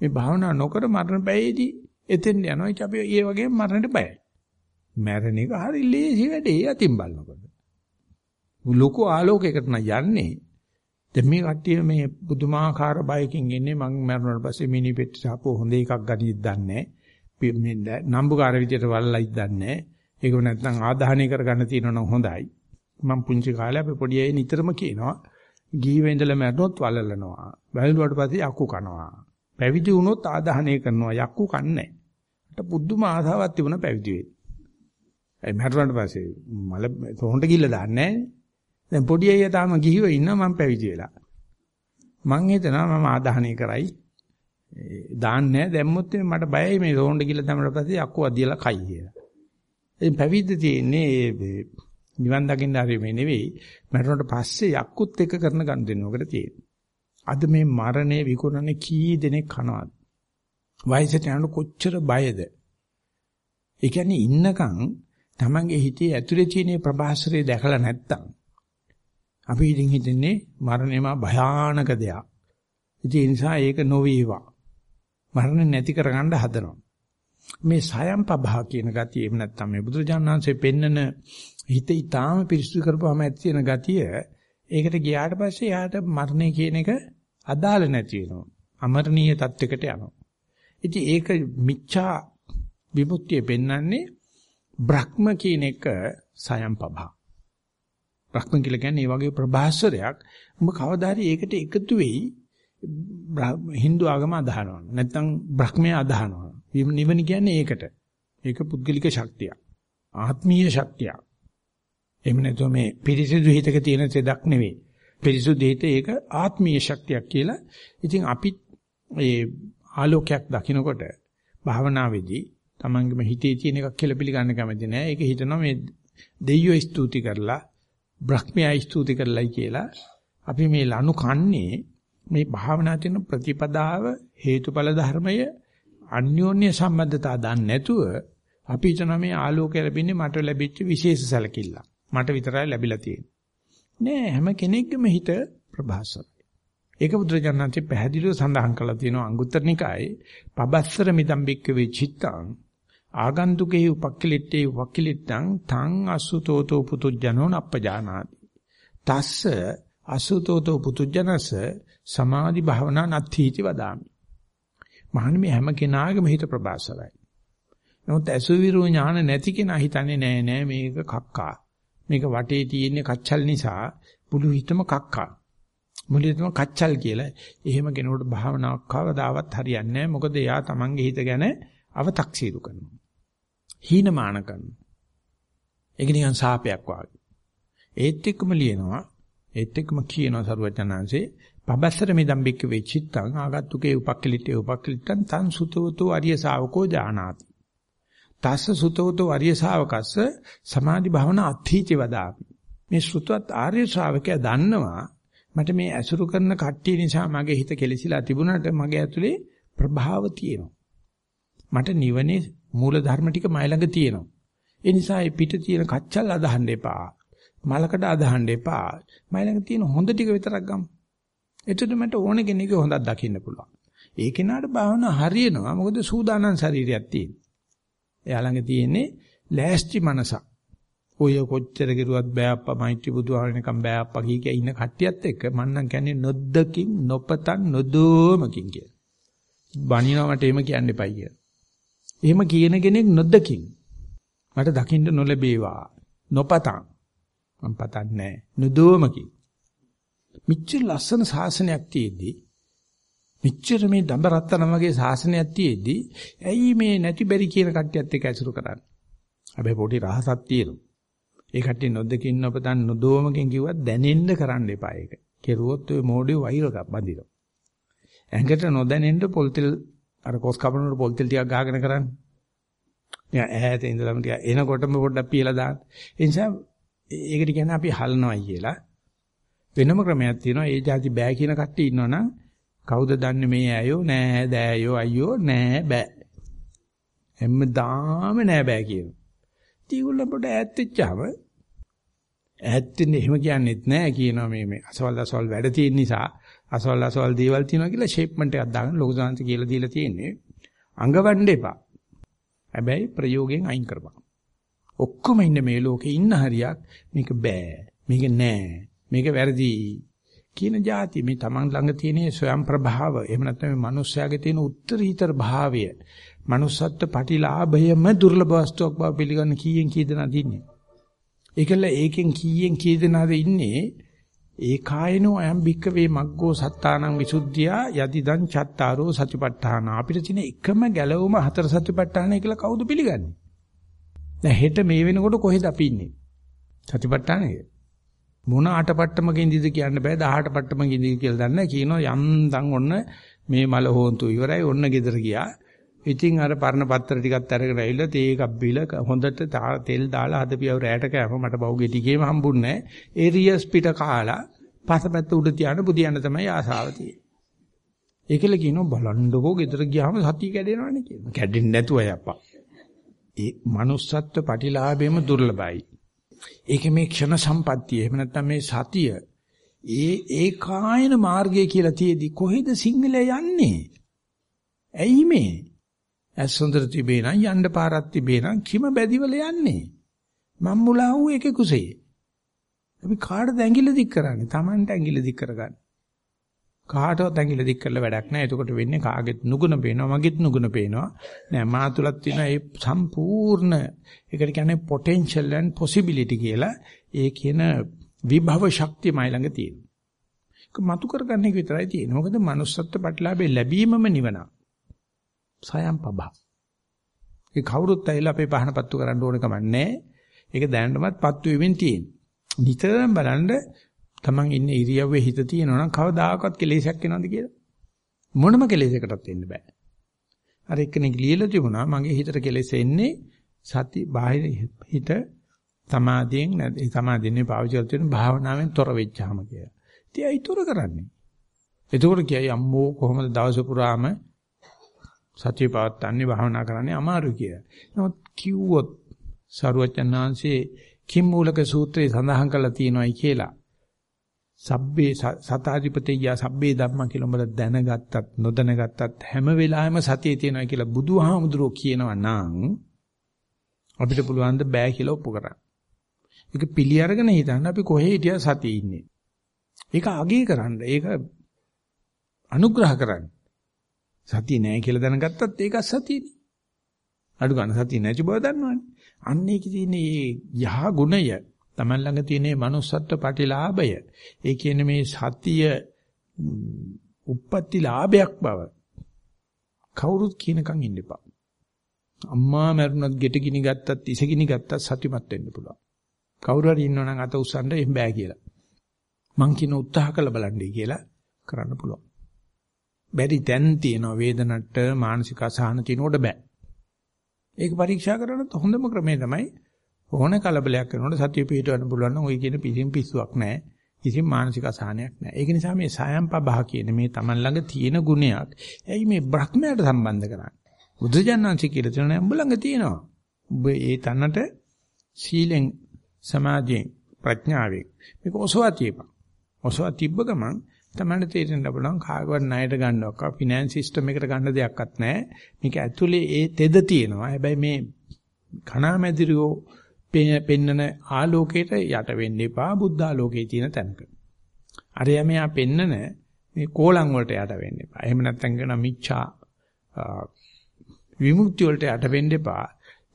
මේ භාවනා නොකර මරණ බයේදී එතෙන් යනවා. ඉතින් අපි ඒ වගේම මරණයට බයයි. මැරෙන එක හරි ලේසි වැඩේ අතින් බලනකොට. ලොකු ආලෝකයකට නම් යන්නේ. දැන් මේ කට්ටිය මේ පුදුමාකාර බයකින් ඉන්නේ මං මැරුණාට පස්සේ මිනි පෙට්ටි සාපෝ හොඳ එකක් ගනිද්ද දන්නේ මේ නම්බුකාර විදියට වල්ලයි දන්නේ ඒක නැත්නම් ආදාහනය කරගන්න තියෙනවා නම් හොඳයි මම පුංචි කාලේ අපි පොඩි අය නිතරම කියනවා ගිහි වෙන්දල මැරුණොත් වලලනවා බැලුවාට පස්සේ යක්කු කනවා. පැවිදි වුණොත් ආදාහනය කරනවා. යක්කු කන්නේ නැහැ. පුදුම ආසාවක් තිබුණා පැවිදි වෙන්න ඒ මැරුණාට පස්සේ මල තොහොන්ට ගිල්ල දාන්නේ දැන් පොඩි අයියා තාම ගිහිව ඉන්නවා මම පැවිදි වෙලා. මං හිතනවා මම ආදාහනය කරයි. දාන්නේ දැම්මොත් මට බයයි මේ තොහොන්ට ගිල්ල දැම්මට පස්සේ යක්කු අදියලා කයි කියලා. ඉතින් පැවිද්ද තියෙන්නේ නිවන් දකින්න හරියම නෙවෙයි මරණයට පස්සේ යක්කුත් එක කරන ගනුදෙනුවකට තියෙනවා. අද මේ මරණය විකුණන්නේ කී දෙනෙක් කනවාද? වයසට යනකොට කොච්චර බයද? ඒ කියන්නේ ඉන්නකම් Tamange හිතේ ඇතුලේ තියෙන ප්‍රභාසරය දැකලා නැත්තම් අපි ඉතින් හිතන්නේ මරණයම භයානක දෙයක්. ඉතින් ඒ නිසා ඒක නොවේවා. මරණ නැති කරගන්න හදනවා. මේ සයම් පභා කියන ගතිය එහෙම නැත්නම් මේ බුදුරජාණන් පෙන්නන හිත ඊටාම පිරිසුදු කරපුවාම ඇති වෙන ගතිය ඒකට ගියාට පස්සේ යාට මරණය කියන එක අදාළ නැති වෙනවා. අමරණීය තත්වයකට යනවා. ඉතින් ඒක මිච්ඡා විමුක්තිය පෙන්වන්නේ බ්‍රහ්ම කියන එක සයම් පභා. බ්‍රහ්ම කියලා කියන්නේ මේ වගේ ප්‍රභාස්වරයක්. උඹ කවදා හරි ඒකට එකතු වෙයි හින්දු ආගම අදහනවා. නැත්නම් බ්‍රහ්මයා අදහනවා. නිවන කියන්නේ ඒකට. ඒක පුද්ගලික ශක්තියක්. ආත්මීය ශක්තියක්. එහෙම නැතුව මේ පිරිසිදු හිතක තියෙන තෙදක් නෙවෙයි. පිරිසුදු හිත ඒක ආත්මීය ශක්තියක් කියලා. ඉතින් අපි මේ ආලෝකයක් දකිනකොට භාවනාවේදී තමන්ගේම හිතේ තියෙන එකක් කියලා පිළිගන්න කැමති නෑ. ඒක හිතනවා මේ දෙයියෝ ස්තුති කරලා බ්‍රහ්මයා ස්තුති කරලයි කියලා. අපි මේ ලනු කන්නේ මේ භාවනා තියෙන ප්‍රතිපදාව හේතුඵල ධර්මය අන්‍යෝන්‍ය සම්බන්ධතා දන්නේ නැතුව අපි හිතන මේ ආලෝකය ලැබෙන්නේ මට ලැබිච්ච විශේෂ සැලකිල්ල. මට විතරයි ලැබිලා තියෙන්නේ. නෑ හැම කෙනෙක්ගේම හිත ප්‍රභාසරයි. ඒක බුදුරජාණන්සේ පැහැදිලිව සඳහන් කළා තියෙනවා අංගුත්තර නිකායේ පබස්සර මිදම්බික්ක වෙචිත්තං ආගන්තුකේ උපක්ඛලිට්ඨේ උපක්ඛලිට්ඨං තං අසුතෝතෝ පුතුජනෝ නප්පජානාති. තස්ස අසුතෝතෝ පුතුජනස සමාධි භාවනා නත්ථීති වදාමි. මහන්නේ මේ හැම කෙනාගේම හිත ප්‍රබාසරයි. නමුත් අසුවිරු ඥාන නැති කෙනා හිතන්නේ නෑ නෑ මේක කක්කා. මේක වටේ තියෙන කච්චල් නිසා මුළු හිතම කක්කා. මුළු හිතම කච්චල් කියලා. එහෙම කෙනෙකුට භාවනාවක් කවදාවත් හරියන්නේ නෑ. මොකද එයා තමන්ගේ හිත ගැන අව탁සීරු කරනවා. හීනමාන කරනවා. ඒක නිකන් සාපයක් වගේ. ඒත් එක්කම ලියනවා ඒත් එක්කම කියනවා සරුවචනාංශේ පබස්සර මිදම්බික්ක වෙච්චිත්තං ආගත්තුකේ උපක්කලිටේ උපක්කලිටං තං සුතවතෝ අරිය ශාවකෝ ජානාති. තස්ස සුතවතෝ අරිය ශාවකස්ස සමාධි භාවනා අත්ථීති වදාපි. මේ ශ්‍රුතවත් ආර්ය ශ්‍රාවකයා දන්නවා මට මේ ඇසුරු කරන කට්ටිය නිසා මගේ හිත කෙලිසිලා තිබුණාට මගේ ඇතුලේ ප්‍රභාව තියෙනවා. මට නිවනේ මූල ධර්ම ටික මයි ළඟ තියෙනවා. ඒ නිසා මේ පිට තියෙන කච්චල් අදහන්න එපා. මලකට අදහන්න එපා. මයි ළඟ තියෙන හොඳ ටික විතරක් ගමු. එතකොට මට ඕන කෙනෙක් හොඳක් දකින්න පුළුවන්. ඒ කෙනාට භාවනා හරියනවා. මොකද සූදානම් ශරීරයක් තියෙන. එයා ළඟ තියෙන්නේ ලෑස්ති මනසක්. ඔය කොච්චර කිරුවත් බෑ අප්පා මෛත්‍රී බුදුහාරණකම් බෑ අප්පා කී කිය ඉන්න කට්ටියත් එක්ක මම නම් කියන්නේ නොද්දකින් නොපතන් නොදෝමකින් කිය. බණිනවා මට එහෙම කියන්න එපයි කිය. එහෙම කියන කෙනෙක් නොද්දකින් මට දකින්න නොලැබේවා. නොපතන්. මම පතන්නේ නොදෝමකින්. මිච්ඡ ලස්සන ශාසනයක් තියෙද්දී මිච්ඡර මේ දඹරත්තන වගේ ශාසනයක් තියෙද්දී ඇයි මේ නැති බැරි කියන කට්ටියත් එක්ක ඇසුරු කරන්නේ? හැබැයි පොඩි රහසක් තියෙනවා. ඒ කට්ටිය නොදකින් නොපතන් නොදෝමකින් කිව්වත් දැනෙන්න කරන්න එපා ඒක. කෙරුවොත් ඔය මොඩේ වෛරක බඳිනවා. ඇඟට නොදැනෙන්න පොල්තෙල් අර කොස් කපනකොට පොල්තෙල් ටිකක් ගහගෙන කරන්නේ. නිකන් ඈත ඉඳලම ටික එනකොටම පොඩ්ඩක් පියලා දාන්න. ඒ නිසා ඒකට කියන්නේ අපි හල්නවයි කියලා. වෙනම ක්‍රමයක් තියෙනවා. ඒ જાති බෑ කියන කට්ටිය ඉන්නවනම් කවුද දන්නේ මේ ඇයෝ නෑ දෑයෝ අයියෝ නෑ බෑ. හැමදාම නෑ බෑ කියනවා. ඒගොල්ලෝ පොඩ ඈත් වෙච්චාම ඈත් වෙන්නේ එහෙම කියන්නේත් නෑ කියනවා මේ මේ අසවල් අසවල් වැඩ තියෙන නිසා අසවල් අසවල් දේවල් තියෙනවා කියලා ෂේප්මන්ට් එකක් දාගෙන ලොකු සාංශ කියලා දීලා තියෙන්නේ. අඟවන්න එපා. හැබැයි ප්‍රයෝගයෙන් අයින් කරපන්. ඔක්කොම ඉන්න මේ ලෝකේ ඉන්න හරියක් මේක බෑ. මේක නෑ. මේක වැරදි. කියන જાති. මේ Taman ළඟ තියෙන ස්වයං ප්‍රභාව. එහෙම නැත්නම් මේ මිනිස්යාගේ තියෙන උත්තරීතර භාවය. manussත්ත්ව ප්‍රතිලාභයම දුර්ලභ වස්තුවක් බව පිළිගන්න කීයෙන් කී දෙනාද ඉන්නේ? ඒකල ඒකෙන් කීයෙන් කී දෙනාද ඉන්නේ? ඒ කායනෝ අයම් භික්කවේ මග්ගෝ සත්තානං විසුද්ධියා යදිදං චත්තාරෝ සතිපට්ඨාන. අපිට තියෙන එකම ගැලවුම හතර සතිපට්ඨානයි කියලා කවුද පිළිගන්නේ? දැන් හෙට මේ වෙනකොට කොහෙද අපි ඉන්නේ? සතිපට්ඨානේ මොන අටපට්ටමක ඉඳිද කියන්න බෑ 18 පට්ටමක ඉඳිද කියලා දන්නේ කියනවා යන්තම් ඔන්න මේ මල හොන්තු ඉවරයි ඔන්න ගෙදර ගියා. ඉතින් අර පරණ පත්‍ර ටිකත් අරගෙන ඇවිල්ලා තේ එකක් බීලා හොඳට තෙල් දාලා හදපියව රැයට කෑම මට බවුගේ ටිකේම හම්බුන්නේ නැහැ. ඒරියස් පිට කාලා පසපැත්ත උඩ තියාන බුදියන්න තමයි ආසාව තියෙන්නේ. ඒකල කියනවා බලන්නකෝ ගෙදර ගියාම සතිය කැඩෙනවනේ කියනවා කැඩෙන්නේ නැතුව යප්පා ඒ manussත්ව ප්‍රතිලාභෙම දුර්ලභයි ඒක මේ ක්ෂණ සම්පත්තිය. එහෙම නැත්නම් මේ සතිය. ඒ ඒකායන මාර්ගය කියලා තියේදී කොහෙද සිංහලයා යන්නේ? ඇයි මේ? ඇස් හොඳට තිබේ නම් යන්න පාරක් තිබේ නම් කිම බැදිවල යන්නේ? මම් මුලා වූ එකේ කුසේ. අපි කාටද ඇඟිල්ල දික් කරන්නේ? Tamanට ඇඟිල්ල දික් කරගන්න. කාටවත් ඇඟිල්ල දික් කරලා වැඩක් නැහැ. එතකොට වෙන්නේ කාගෙත් නුගුණ පේනවා, මගෙත් නුගුණ පේනවා. නෑ මා තුලත් තියෙන මේ සම්පූර්ණ ඒකට කියන්නේ potential and possibility කියලා. ඒ කියන විභව ශක්තිය මයි ළඟ තියෙනවා. ඒක මතු කරගන්න එක විතරයි තියෙන්නේ. මොකද manussත්ත්ව ප්‍රතිලාභේ ලැබීමම නිවන. සයම් පබා. ඒ කවුරුත් ඇවිල්ලා අපේ පහන පත්තු කරන්න ඕන කමක් නැහැ. ඒක දැනටමත් පත්තු වෙමින් තියෙන. නිතරම බලන්න Taman ඉන්නේ ඉරියව්වේ හිත තියෙනවා නම් කවදාකවත් කෙලෙසයක් එනවද කියලා? මොනම කෙලෙසයකටත් එන්න බෑ. අර එක්කෙනෙක් ලියලා තිබුණා මගේ හිතට කෙලෙස එන්නේ සති බාහිර හිත සමාධියෙන් නැත්නම් සමාධියනේ පාවිච්චි කරලා තියෙන භාවනාවෙන් තොර වෙච්චාම කියලා. ඉතින් අයි තොර කරන්නේ. එතකොට කියයි අම්මෝ කොහොමද දවස පුරාම සතිය පවත්න්නේ භාවනා කරන්නේ අමාරුයි කියලා. නමුත් කිව්වොත් සරුවචනාංශේ කිම් මූලක සූත්‍රයේ සඳහන් කරලා තියෙනවායි කියලා. සබ්බේ සතාධිපතිය සබ්බේ ධම්ම කියලා උඹලා දැනගත්තත් නොදැනගත්තත් හැම වෙලාවෙම සතියේ තියෙනවා කියලා බුදුහාමුදුරෝ කියනවා නම් අපිට පුළුවන් ද බෑ කියලා ඔප්පු කරන්න. ඒක පිළි අරගෙන හිතන්න අපි කොහේ හිටියා සතියේ ඉන්නේ. ඒක අගය කරන්න. ඒක අනුග්‍රහ කරන්න. සතිය නෑ කියලා දැනගත්තත් ඒක සතියනේ. අඩු ගන්න සතිය නැති බව දන්නවනේ. අන්න ඒකේ තියෙන යහ ගුණය Taman ළඟ තියෙන manussත්ව ප්‍රතිලාභය ඒ කියන්නේ මේ සතිය උප්පත්ති ලාභයක් බව කවුරුත් කියනකම් ඉන්න එපා. අම්මා මරුණත් ගෙට ගිනි ගත්තත් ඉස ගිනි ගත්තත් සතිමත් වෙන්න පුළුවන්. කවුරු හරි ඉන්නවනම් අත උස්සන්න එහෙම බෑ කියලා. මං කියන උත්සාහ කළ බලන්නයි කියලා කරන්න පුළුවන්. බැරි දැන් තියෙන වේදනට මානසික අසහන තිනොඩ බෑ. ඒක පරීක්ෂා කරනත් හොඳම ක්‍රමය තමයි ඕන කලබලයක් කරනකොට සතිය පිටවන්න පුළුවන් නම් ওই කියන පිසින් පිස්සුවක් නැහැ. කිසිම මානසික අසහනයක් නැහැ. ඒක නිසා මේ සයම්පබහ කියන මේ Taman ළඟ තියෙන ගුණයක්. ඇයි මේ බ්‍රහ්මයට සම්බන්ධ කරන්නේ? බුදුජානනාංශ කියලා තියෙනවා උඹ ළඟ තියෙනවා. උඹ ඒ තැනට සීලෙන් සමාධියෙන් ප්‍රඥාවෙන් මේක ඔසවා තියපන්. ඔසවා තිබ්බ ගමන් තමයි තේරෙන්න බලන් කාගවත් ණයට ගන්නවක් ෆිනෑන්ස් සිස්ටම් එකට ගන්න දෙයක්වත් නැහැ. මේක ඇතුලේ ඒ තෙද තියෙනවා. හැබැයි මේ කණාමැදිරියෝ පෙන්නන ආලෝකයට යට වෙන්න එපා බුද්ධ ආලෝකයේ තියෙන තැනක. අරයා මෙයා පෙන්නන මේ කෝලං වලට යට වෙන්න එපා. එහෙම නැත්නම් කියන මිච්ඡා විමුක්තිය වලට යට වෙන්න එපා.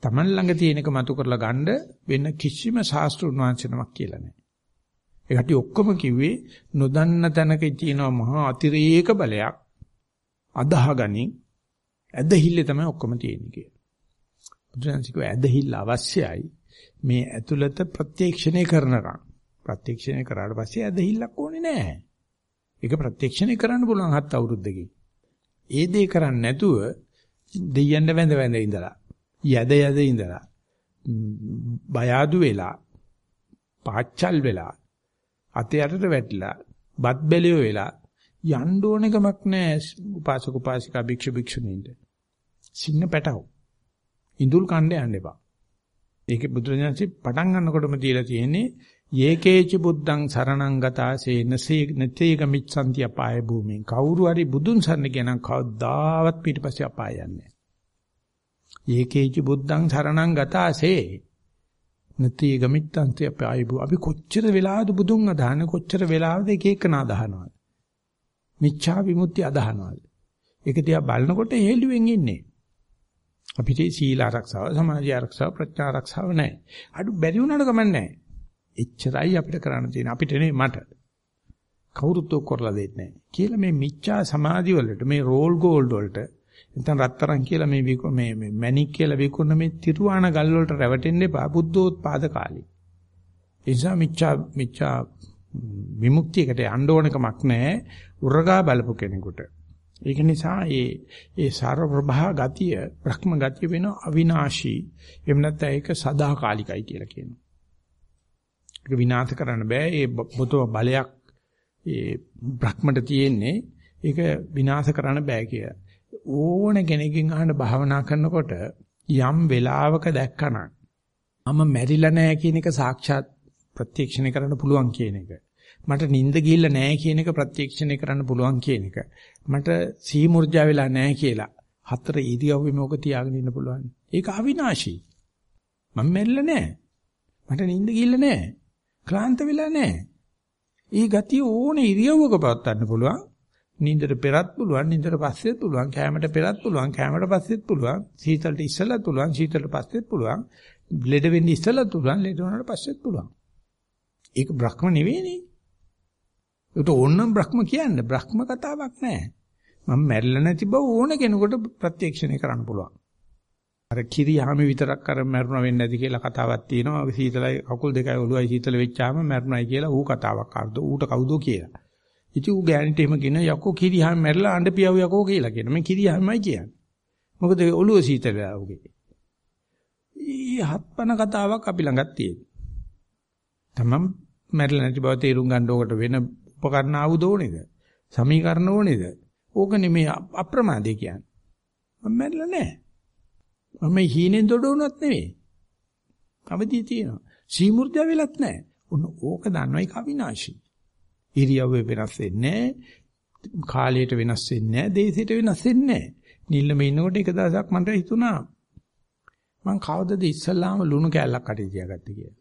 Taman ළඟ තියෙනක මතු කරලා ගන්න වෙන කිසිම ශාස්ත්‍රුන් වංශනමක් කියලා නැහැ. ඒකට ඔක්කොම කිව්වේ නොදන්න තැනක තියෙන මහා අතිරේක බලයක් අදාහගනින් ඇදහිල්ල තමයි ඔක්කොම තියෙන්නේ කියලා. බුදුරජාණන්සිකව ඇදහිල්ල අවශ්‍යයි මේ ඇතුළත ප්‍රත්‍යක්ෂණය කරනකම්. ප්‍රත්‍යක්ෂණය කරාට පස්සේ ඇදහිල්ලක් ඕනේ නැහැ. ඒක ප්‍රත්‍යක්ෂණය කරන්න පුළුවන් හත් අවුරුද්දකින්. ඒ දේ කරන්නේ නැතුව දෙයයන්ට වැඳ වැඳ ඉඳලා යද යද ඉඳලා බය අඩු වෙලා පාච්චල් වෙලා අතේ යටට වැටිලා බත් බැලියෝ වෙලා යන්න ඕනෙකමක් නැහැ උපාසක උපාසිකා භික්ෂු භික්ෂුණීන්ට. සින්න පැටව. ඉඳුල් කණ්ඩ යන්න එපා. ඒකේ බුදුරජාණන්සේ පටන් ගන්නකොටම දීලා තියෙන්නේ යේකේච බුද්ධං සරණං ගතාසේ නසේ නතේ ගමිච්ඡන්ති අපාය භූමින් කවුරු හරි බුදුන් සරණ කියන කවදාවත් පිටිපස්සේ අපාය යන්නේ යේකේච බුද්ධං සරණං ගතාසේ නතේ ගමිච්ඡන්ති අපාය භූ. අපි කොච්චර වෙලාවද බුදුන් අදහන්නේ කොච්චර වෙලාවද එක එක නාදහනවද මිච්ඡා විමුක්ති අදහනවද? ඒක දිහා බලනකොට හේළුවෙන් ඉන්නේ. අපිට සීල ආරක්ෂාව සමාධි ආරක්ෂාව ප්‍රඥා ආරක්ෂාව නැහැ අඩු බැරි වුණාට කමන්නේ නැහැ එච්චරයි අපිට කරන්න තියෙන්නේ. අපිට නෙවෙයි මට. කවුරුත් ඔක් කරලා දෙන්නේ නැහැ. කියලා මේ මිච්ඡා සමාධි වලට මේ රෝල් ගෝල්ඩ් වලට නැත්නම් රත්තරන් කියලා මේ මේ මේ මැණික් කියලා විකුණන මේ තිරුවාණ ගල් වලට රැවටෙන්න එපා බුද්ධෝත්පාද කාලේ. ඒ නිසා මිච්ඡා මිච්ඡා විමුක්තියකට යන්න ඕනකමක් නැහැ උරගා බලපු කෙනෙකුට. ඒක නිසා ඒ ඒ සාර ප්‍රභා ගතිය බ්‍රහ්ම ගතිය වෙන අවිනාශී එහෙම නැත්නම් ඒක සදාකාලිකයි කියලා කියනවා. ඒක විනාශ කරන්න බෑ. ඒ බොතෝ බලයක් ඒ බ්‍රහ්මට තියෙන්නේ ඒක විනාශ කරන්න බෑ කියලා. ඕන කෙනකින් අහන්න භාවනා කරනකොට යම් වෙලාවක දැක්කනම් මම මැරිලා නැහැ කියන එක සාක්ෂාත් ප්‍රත්‍යක්ෂණය කරන්න පුළුවන් කියන එක. මට නිින්ද ගිහිල්ලා නැහැ කියන එක ප්‍රත්‍යක්ෂණය කරන්න පුළුවන් කියන එක. මට සීමුර්ජා වෙලා නැහැ කියලා හතර ඉරියව්වෙම ඕක තියාගෙන ඉන්න පුළුවන්. ඒක අවිනාශී. මම මැරිලා නැහැ. මට නිින්ද ගිහිල්ලා නැහැ. ක්ලාන්ත වෙලා නැහැ. ඒ ගතිය ඕනේ ඉරියව්වක පවත්වන්න පුළුවන්. නින්දට පෙරත් පුළුවන්, නින්දට පස්සෙත් පුළුවන්, කැමරට පෙරත් පුළුවන්, කැමරට පස්සෙත් පුළුවන්, සීතලට ඉස්සෙල්ලත් පුළුවන්, සීතලට පස්සෙත් පුළුවන්, ලෙඩ වෙන්න ඉස්සෙල්ලත් පුළුවන්, ලෙඩ වුණාට පස්සෙත් පුළුවන්. ඒක බ්‍රහ්ම නෙවෙයිනේ. ඒකට ඕනනම් බ්‍රහ්ම කියන්නේ බ්‍රහ්ම කතාවක් නෑ. මම මැරිලා නැති බව ඕන කෙනෙකුට ප්‍රත්‍යක්ෂණය කරන්න පුළුවන්. අර කිරියාම විතරක් අර මැරුණා වෙන්නේ නැති කියලා කතාවක් තියෙනවා. සීතලයි කකුල් දෙකයි ඔළුවයි සීතල වෙච්චාම මැරුණායි කියලා ඌ කතාවක් අර්ධ ඌට කවුද කියලා. ඉතින් ඌ ගෑනිට එහෙම කියන යකෝ කිරියාම මැරලා අඬ පියව යකෝ කියලා කියන. මේ කිරියාමයි කියන්නේ. මොකද ඔළුව සීතල ඌගේ. ඊ හත්පන කතාවක් අපි ළඟත් තියෙනවා. තමන් මැරෙලා නැති බව තේරුම් ගන්න ඕකට වෙන උපකරණ ආවුද ඕනේද? සමීකරණ ඕනේද? ඕක නෙමෙයි අප්‍රමාදේ කියන්නේ. මම මැරෙලා නැහැ. මම හීනෙන් දොඩ වුණත් නෙවෙයි. අවදිය තියෙනවා. සීමුර්ජා වෙලත් නැහැ. ඔන්න ඕක දන්නවා ඒක අවිනාශී. ඉරියව්වේ වෙනස් වෙන්නේ කාලයට වෙනස් වෙන්නේ නැහැ. දේශයට වෙනස් වෙන්නේ නැහැ. නිල්ලම ඉන්නකොට එක දවසක් මට හිතුණා මං කවදද ඉස්සල්ලාම ලුණු කෑල්ලක් කටේ තියාගත්තේ කියලා.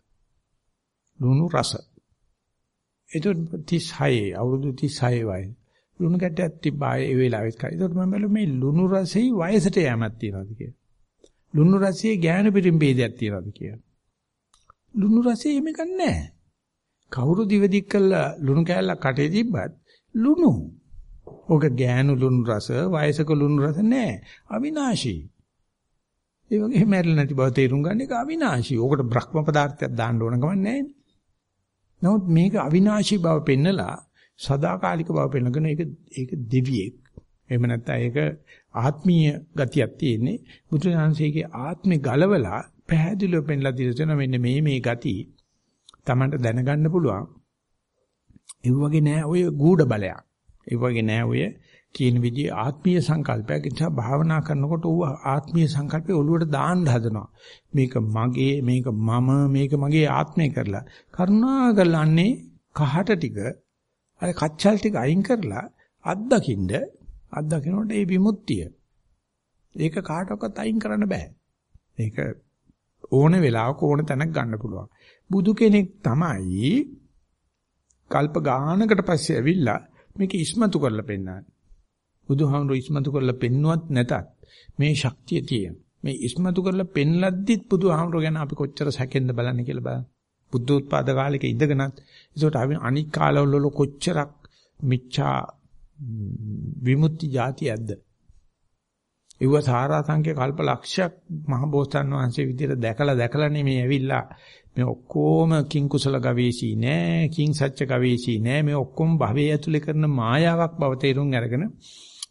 ලුණු රස. ඒක 36 අවුරුදු 36 වයි. ලුණු කැටයක් තිබ්බා ඒ වෙලාවෙත් කයි. ඒකට මම බැලුවා මේ ලුණු රසෙයි වයසට යෑමක් තියනවාද කියලා. ලුණු රසයේ ගෑනු පිටින් ભેදයක් තියනවාද කියලා. ලුණු රසයේ මේක නැහැ. කවුරු දිවදික් කළා ලුණු කෑල්ලක් කටේ තිබ්බත් ලුණු. ඔක ගෑනු ලුණු රස, වයසක ලුණු රස නැහැ. අවිනාශී. ඒ වගේ මැරෙලා නැති බව තේරුම් ගන්න එක අවිනාශී. ඕකට බ්‍රහ්ම පදාර්ථයක් දාන්න ඕන ගමන් නැහැ. නමුත් මේක අවිනාශී බව පෙන්නලා සදාකාලික බව පෙන්නගෙන ඒක ඒක දෙවියෙක්. එහෙම නැත්නම් ඒක ආත්මීය ගතියක් තියෙන්නේ. බුදුරජාණන්සේගේ ආත්මේ ගලවලා පැහැදිලිව පෙන්ලා දීලා තියෙනවා මෙන්න මේ මේ ගති Tamanට දැනගන්න පුළුවන්. ඒ වගේ නෑ ඔය ගූඪ බලයක්. ඒ වගේ නෑ ඔය කියන විදිහේ ආත්මීය සංකල්පයක් නිසා භාවනා කරනකොට ඌ ආත්මීය සංකල්පේ ඔළුවට දාන්න හදනවා. මේක මගේ, මේක මම, මේක මගේ ආත්මය කරලා. කරුණා කරලාන්නේ කහට ටික අර කච්චල් ටික අයින් කරලා අත්දකින්න අත්දකින්නට ඒ විමුක්තිය. ඒක කාටවත් අයින් කරන්න බෑ. ඒක ඕන වෙලාවක ඕන තැනක් ගන්න පුළුවන්. බුදු කෙනෙක් තමයි කල්ප ගානකට පස්සේ ඇවිල්ලා මේක ඉස්මතු කරලා පෙන්නන්නේ. බුදුහාමුදුරු ඉස්මතු කරලා පෙන්නුවත් නැතත් මේ ශක්තිය තියෙන. මේ ඉස්මතු කරලා පෙන්ලද්දිත් බුදුහාමුදුරු ගැන අපි කොච්චර සැකෙන්ද බලන්නේ කියලා බලන්න. බුද්ධ උත්පාද කාලෙක ඉඳගෙනත් ඒකට අපි අනික් කාලවල කොච්චරක් මිච්ඡා විමුක්ති જાති ඇද්ද? ඒව සාරා සංඛ්‍ය කල්ප ලක්ෂයක් මහ බෝසත්න් වහන්සේ විදිහට දැකලා දැකලා නෙමෙයි ඇවිල්ලා මේ ඔක්කොම කිං කුසල ගවේෂී නෑ කිං සත්‍ය ගවේෂී නෑ මේ ඔක්කොම භවයේ ඇතුලේ කරන මායාවක් බව තේරුම් අරගෙන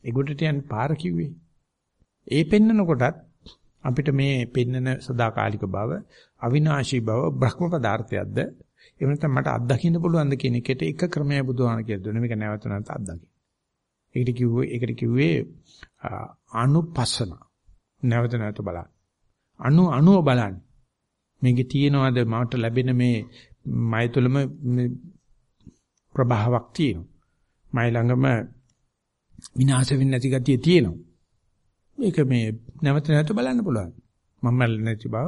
ඒගොඩට යන පාර කිව්වේ ඒ පෙන්නන කොටත් අපිට මේ පෙන්නන සදාකාලික බව අවිනාශී බව බ්‍රහ්ම පදාර්ථයක්ද එහෙම නැත්නම් මට අත්දකින්න පුළුවන්ද කියන එකට එක ක්‍රමයක් බුදුහාම කියලා දුන්නේ මේක නැවත නැවත අත්දකින්න. ඒකට කිව්වේ ඒකට කිව්වේ අනුපස්සන. නැවත නැවත බලන්න. අනු අනුව බලන්න. මේකේ තියෙනවද මට ලැබෙන මේ මය තුළම ප්‍රභාවක් තියෙනවා. මයි ළඟම විනාශ වෙන්නේ නැති ගතිය තියෙනවා. මේක මේ නැවත නැවත බලන්න පුළුවන්. මම නැති බව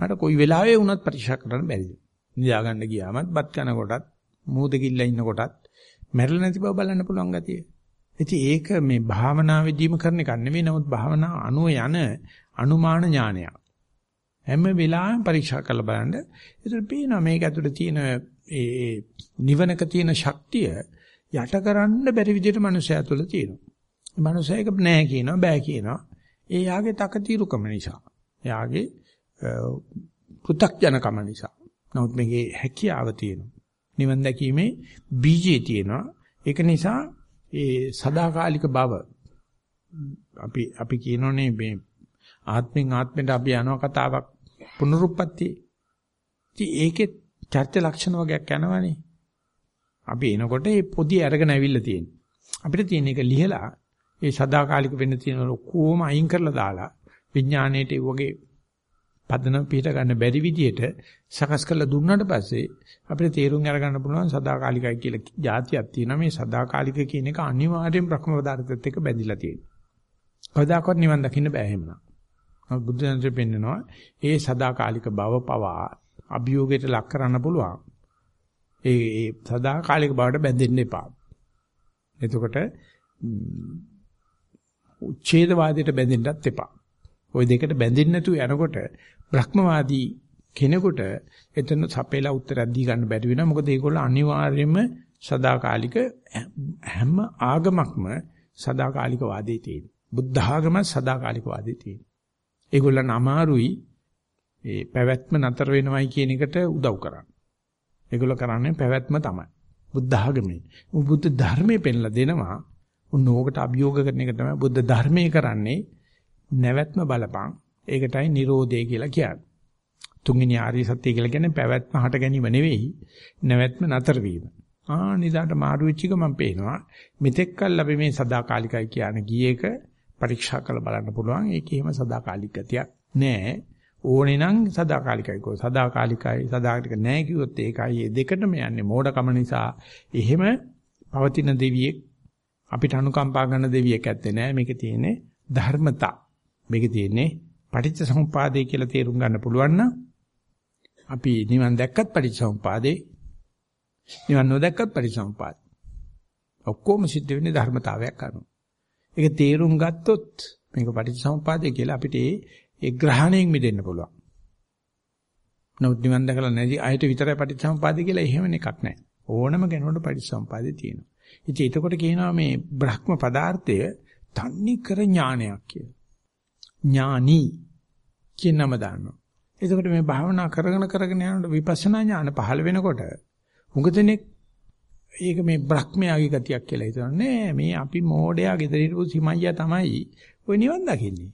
මට කොයි වෙලාවෙ වුණත් පරීක්ෂා කරන්න බැරිද? නිදා ගන්න ගියාමත් බත් කන කොටත් මූද කිල්ල ඉන්න කොටත් මැරෙලා නැති බව බලන්න පුළුවන් ගතිය. ඉතින් ඒක මේ භාවනාවේදීම කරන එක නෙවෙයි නමුත් භාවනා අනුව යන අනුමාන ඥානයක්. හැම වෙලාවෙම පරීක්ෂා කරලා බලන්න. ඒතර පේනවා මේක ඇතුලේ තියෙන ඒ නිවනක තියෙන ශක්තිය යටකරන්න බැරි විදිහට මනුස්සයා තුළ තියෙනවා. මනුස්සයා ඒක නෑ කියනවා බෑ කියනවා. ඒ යාගේ තකතිරුකම නිසා. යාගේ පෘ탁ජනකම නිසා. නමුත් මේකේ හැකියාව තියෙනවා. නිවන් දැකීමේ බීජේ තියෙනවා. ඒක නිසා ඒ සදාකාලික බව අපි අපි කියනෝනේ මේ ආත්මෙන් ආත්මෙට අපි යනවා කතාවක් පුනරුත්පත්ති. ඉතින් ඒකේ චර්ච ලක්ෂණ වගේක් යනවනේ. අපි එනකොට මේ පොඩි අරගෙන ඇවිල්ලා තියෙන්නේ. අපිට තියෙන එක ලිහලා ඒ සදාකාලික වෙන්න තියෙන ඔක්කොම අයින් කරලා දාලා විඥාණයට ඒ වගේ පදනම පිට ගන්න බැරි විදියට සකස් කරලා දුන්නාට පස්සේ අපිට තේරුම් අරගන්න පුළුවන් සදාකාලිකයි කියලා જાතියක් තියෙනවා මේ සදාකාලික කියන එක අනිවාර්යෙන් බ්‍රහ්ම පදාර්ථයත් එක්ක බැඳිලා තියෙනවා. කවදාකවත් නිවන් දකින්න බෑ එහෙමනම්. නමුත් බුද්ධ ධර්මයේ පෙන්නනවා ඒ සදාකාලික බව පවා අභියෝගයට ලක් කරන්න පුළුවන්. ඒ ඒ සදාකාලික බවට බැඳෙන්න එපා. එතකොට උච්ඡේදවාදයට බැඳෙන්නත් එපා. ওই දෙකට බැඳෙන්නේ නැතුව යනකොට බ්‍රහ්මවාදී කෙනෙකුට එතන සපේලා උත්තරයක් දී ගන්න බැරි වෙනවා. මොකද ඒගොල්ලෝ අනිවාර්යයෙන්ම සදාකාලික හැම ආගමක්ම සදාකාලික වාදේ තියෙන. බුද්ධ ආගම සදාකාලික වාදේ තියෙන. ඒගොල්ලන් අමාරුයි ඒ පැවැත්ම නතර වෙනවයි කියන එකට උදව් කරන්න. ඒගොල්ලෝ කරන්නේ පැවැත්ම තමයි. බුද්ධ ආගමේ. බුද්ධ ධර්මයේ පෙන්ලා දෙනවා. උන් ඕකට අභියෝග කරන එක තමයි බුද්ධ ධර්මයේ කරන්නේ. නැවැත්ම බලපං. ඒකටයි Nirodhe කියලා කියන්නේ. තුන්වෙනි ආර්ය සත්‍ය කියලා කියන්නේ පැවැත්ම හට ගැනීම නෙවෙයි. නැවැත්ම නතර වීම. ආ නිදාට මාරු වෙච්ච එක මම පේනවා. මෙතෙක්කල් අපි මේ සදාකාලිකයි කියන ගියේක පරීක්ෂා කරලා බලන්න පුළුවන්. ඒකේ එහෙම සදාකාලික ගතියක් නෑ. ඕනේ නම් සදාකාලිකයි කෝ සදාකාලිකයි සදාකාලික නෑ කිව්වොත් ඒකයි. ඒ දෙකටම යන්නේ මෝඩකම නිසා. එහෙම පවතින දෙවියෙක් අපිට අනුකම්පා කරන දෙවියෙක් ඇත්තේ නෑ. මේකේ තියෙන්නේ ධර්මතා. මේකේ තියෙන්නේ පටිච්ච සමුප්පාදේ කියලා තේරුම් ගන්න පුළුවන් නම් අපි නිවන් දැක්කත් පටිච්ච සමුප්පාදේ නිවන් නොදැක්කත් පටිච්ච සමුප්පාදේ ඔක්කොම සිද්ධ වෙන්නේ ධර්මතාවයක් අනුව. ඒක තේරුම් ගත්තොත් මේක පටිච්ච සමුප්පාදේ කියලා අපිට ඒ ග්‍රහණයෙන් මිදෙන්න පුළුවන්. නමුත් නිවන් දැකලා නැති අයට විතරයි පටිච්ච සමුප්පාදේ කියලා එහෙම එකක් නැහැ. ඕනම කෙනෙකුට පටිච්ච සමුප්පාදේ තියෙනවා. ඉතින් එතකොට කියනවා මේ බ්‍රහ්ම පදාර්ථය තන්නේ කර ඥානයක් කියලා. ඥානි කියන නම දානවා. එතකොට මේ භාවනා කරගෙන කරගෙන යනකොට විපස්සනා ඥාන පහළ වෙනකොට හුඟදෙනෙක් ඒක මේ බ්‍රහ්මයාගේ ගතියක් කියලා හිතනවා නෑ මේ අපි මෝඩයා ගෙදර හිටපු සිමයියා තමයි ওই නිවන් දකින්නේ.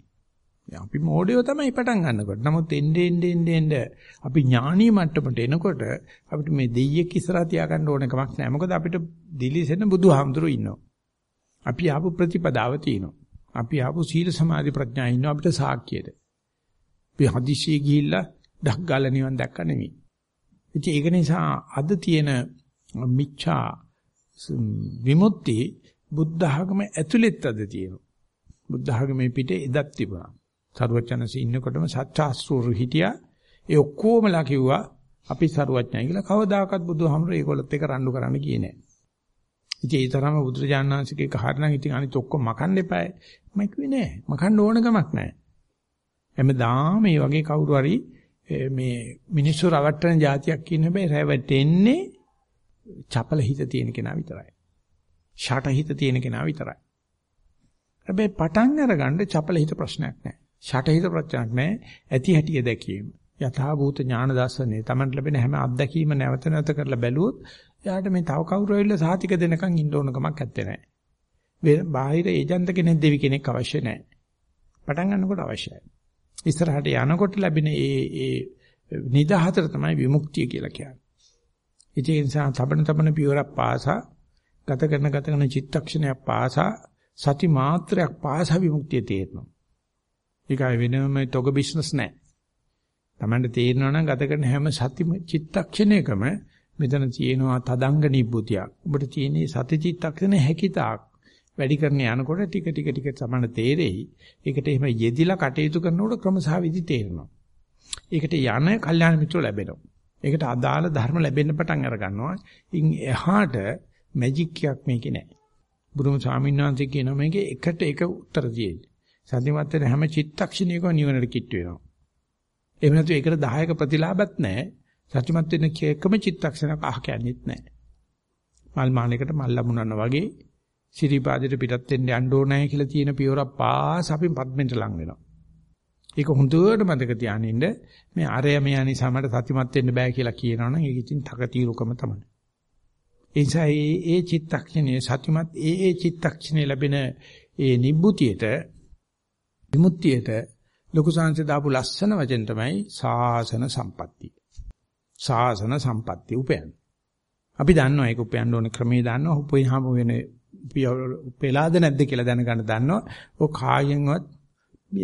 අපි මෝඩයෝ තමයි පටන් ගන්නකොට. නමුත් එන්නේ එන්නේ එන්නේ අපි ඥානීය මට්ටමට එනකොට අපිට මේ දෙයියෙක් ඉස්සරහා තියාගන්න ඕන කමක් නැහැ. මොකද අපිට දිලිසෙන බුදුහාමුදුරු ඉන්නවා. අපි ආපු ප්‍රතිපදාව තියෙනවා. අපි ආපු සීල සමාධි ප්‍රඥා ඉන්නවා අපිට සාක්කියට. අපි හදිසියෙ ගිහිල්ලා ඩක් ගාලා නිවන් දැක්ක නෙමෙයි. ඉතින් ඒක නිසා අද තියෙන මිච්ඡා විමුක්ති බුද්ධ ආගම ඇතුළෙත් අද තියෙනවා. බුද්ධ ආගමේ පිටේ එදත් තිබුණා. සරුවචනසී ඉන්නකොටම සත්‍යාස්ත්‍රූරු හිටියා. ඒ ඔක්කොමලා කිව්වා අපි සරුවඥයි කියලා කවදාකවත් බුදුහාමුදුරේ ඒගොල්ලොත් එක රණ්ඩු කරන්න ගියේ නෑ. ඉතින් ඒ තරම බුදුරජාණන්සේගේ කහරණන් ඉතින් අනිත් ඔක්කොම මකන්න එපායි. මම කිව්වේ නෑ. මකන්න ඕන ගමක් නෑ. හැමදාම මේ වගේ කවුරු හරි මේ මිනිස්සු රවට්ටන જાතියක් ඉන්න හැබැයි රැවටෙන්නේ චපල හිත තියෙන කෙනා විතරයි. ෂට හිත තියෙන කෙනා විතරයි. හැබැයි පටන් අරගන්න චපල හිත ප්‍රශ්නයක් නෑ. ෂට හිත ප්‍රශ්නයක් නෑ. ඇති හැටිය දැකීම. යථා භූත ඥාන දර්ශනේ Taman ලැබෙන හැම අත්දැකීම නැවත නැවත කරලා බැලුවොත් එයාට මේ තව කවුරු ඇවිල්ලා සාතික දෙනකන් ඉන්න ඕන කමක් නැත්තේ නෑ. බාහිර ඒජන්ත කෙනෙක් දෙවි කෙනෙක් අවශ්‍ය නෑ. පටන් ගන්නකොට අවශ්‍යයි. ඉස්සරහට යනකොට ලැබෙන ඒ ඒ නිදහතර තමයි විමුක්තිය කියලා කියන්නේ. ඒ නිසා තබන තබන පියවරක් පාසා ගත කරන ගත කරන චිත්තක්ෂණයක් පාසා සති මාත්‍රයක් පාසා විමුක්තිය තේරෙනවා. ඒකයි වෙනම තොග බිස්නස් නෑ. Tamanda තේරෙනවා නම් ගත කරන හැම සති චිත්තක්ෂණයකම මෙතන තියෙනවා තදංග නිබ්බුතියක්. ඔබට තියෙන්නේ සති චිත්තක්ෂණ හැකිතාක්. වැඩි කරන යනකොට ටික ටික ටික සමන තේරෙයි. ඒකට එහෙම යෙදිලා කටයුතු කරනකොට ක්‍රමසහවිදි තේරෙනවා. ඒකට යන කල්යාණ මිත්‍ර ලැබෙනවා. ඒකට අදාළ ධර්ම ලැබෙන්න පටන් අර ගන්නවා. ඉන් එහාට මැජික් එකක් මේකේ නැහැ. බුදුම ස්වාමීන් වහන්සේ කියනවා මේකේ එකට එක උත්තර තියෙන්නේ. සතිමත් වෙන හැම චිත්තක්ෂණයකම නිවනට කිට් වෙනවා. එහෙම නැතු ඒකට 10ක ප්‍රතිලාභත් නැහැ. සතිමත් වෙන එකම චිත්තක්ෂණයක් අහ කියන්නේත් නැහැ. මල් මාලයකට මල් ලැබුණා වගේ සිරිපාදයට පිටත් වෙන්න යන්න ඕනෑ කියලා තියෙන පියවරක් පාස අපි පද්මෙන්ට ලං වෙනවා. ඒක හොඳට මතක තියානින්න මේ අරය මෙයා නිසා මට සතිමත් වෙන්න බෑ කියලා කියනවනම් ඒක ඉතින් තකතිරුකම තමයි. ඒ නිසා මේ ඒ චිත්තක්ෂණයේ සතිමත් ඒ ඒ චිත්තක්ෂණේ ලැබෙන ඒ නිබ්බුතියට විමුක්තියට ලොකු සංසය දාපු ලස්සන වචන තමයි සාසන සම්පatti. සාසන සම්පatti උපයන. අපි දන්නවා ඒක උපයන්න ඕන ක්‍රමයේ දන්නවා උපයහම වෙන පෙලාද නැද්ද කියලා දැනගන්න දන්නවා. ඔය කායෙන්වත්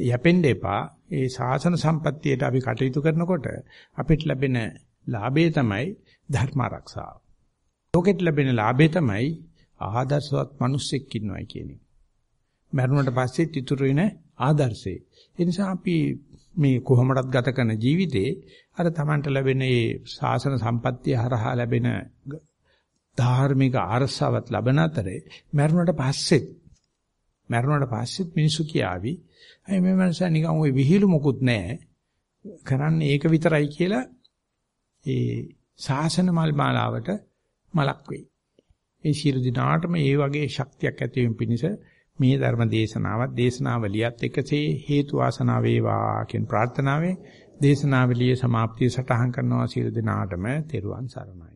යැපෙන්න එපා. ඒ සාසන සම්පත්තියට අපි කටයුතු කරනකොට අපිට ලැබෙන ලාභය තමයි ධර්ම ආරක්ෂාව. ලෝකෙට ලැබෙන ලාභය තමයි ආදර්ශවත් මිනිස්සෙක් ඉන්නවයි කියන එක. මරුණට පස්සේ ඉතුරු වෙන ආදර්ශේ. ඒ නිසා අපි මේ කොහොමඩත් ගත කරන ජීවිතේ අර Tamanට ලැබෙන මේ සාසන සම්පත්තිය හරහා ලැබෙන ධාර්මික අරසාවත් ලබන අතරේ මරුණට පස්සෙත් මරුණට පස්සෙත් මිනිසු කියාවි අය මේ මනස නිකන් ওই විහිළු මොකුත් නැහැ කරන්නේ ඒක විතරයි කියලා ඒ සාසන මල් මාලාවට මලක් වෙයි. ඒ ශිරු දිනාටම ඒ වගේ ශක්තියක් ඇති වීම පිණිස මේ ධර්ම දේශනාවත් දේශනාවලියත් එකසේ හේතු වාසනා වේවා කියන ප්‍රාර්ථනාවෙන් දේශනාවලියේ સમાප්තිය සටහන් කරනවා ශිරු දිනාටම තෙරුවන් සරණයි.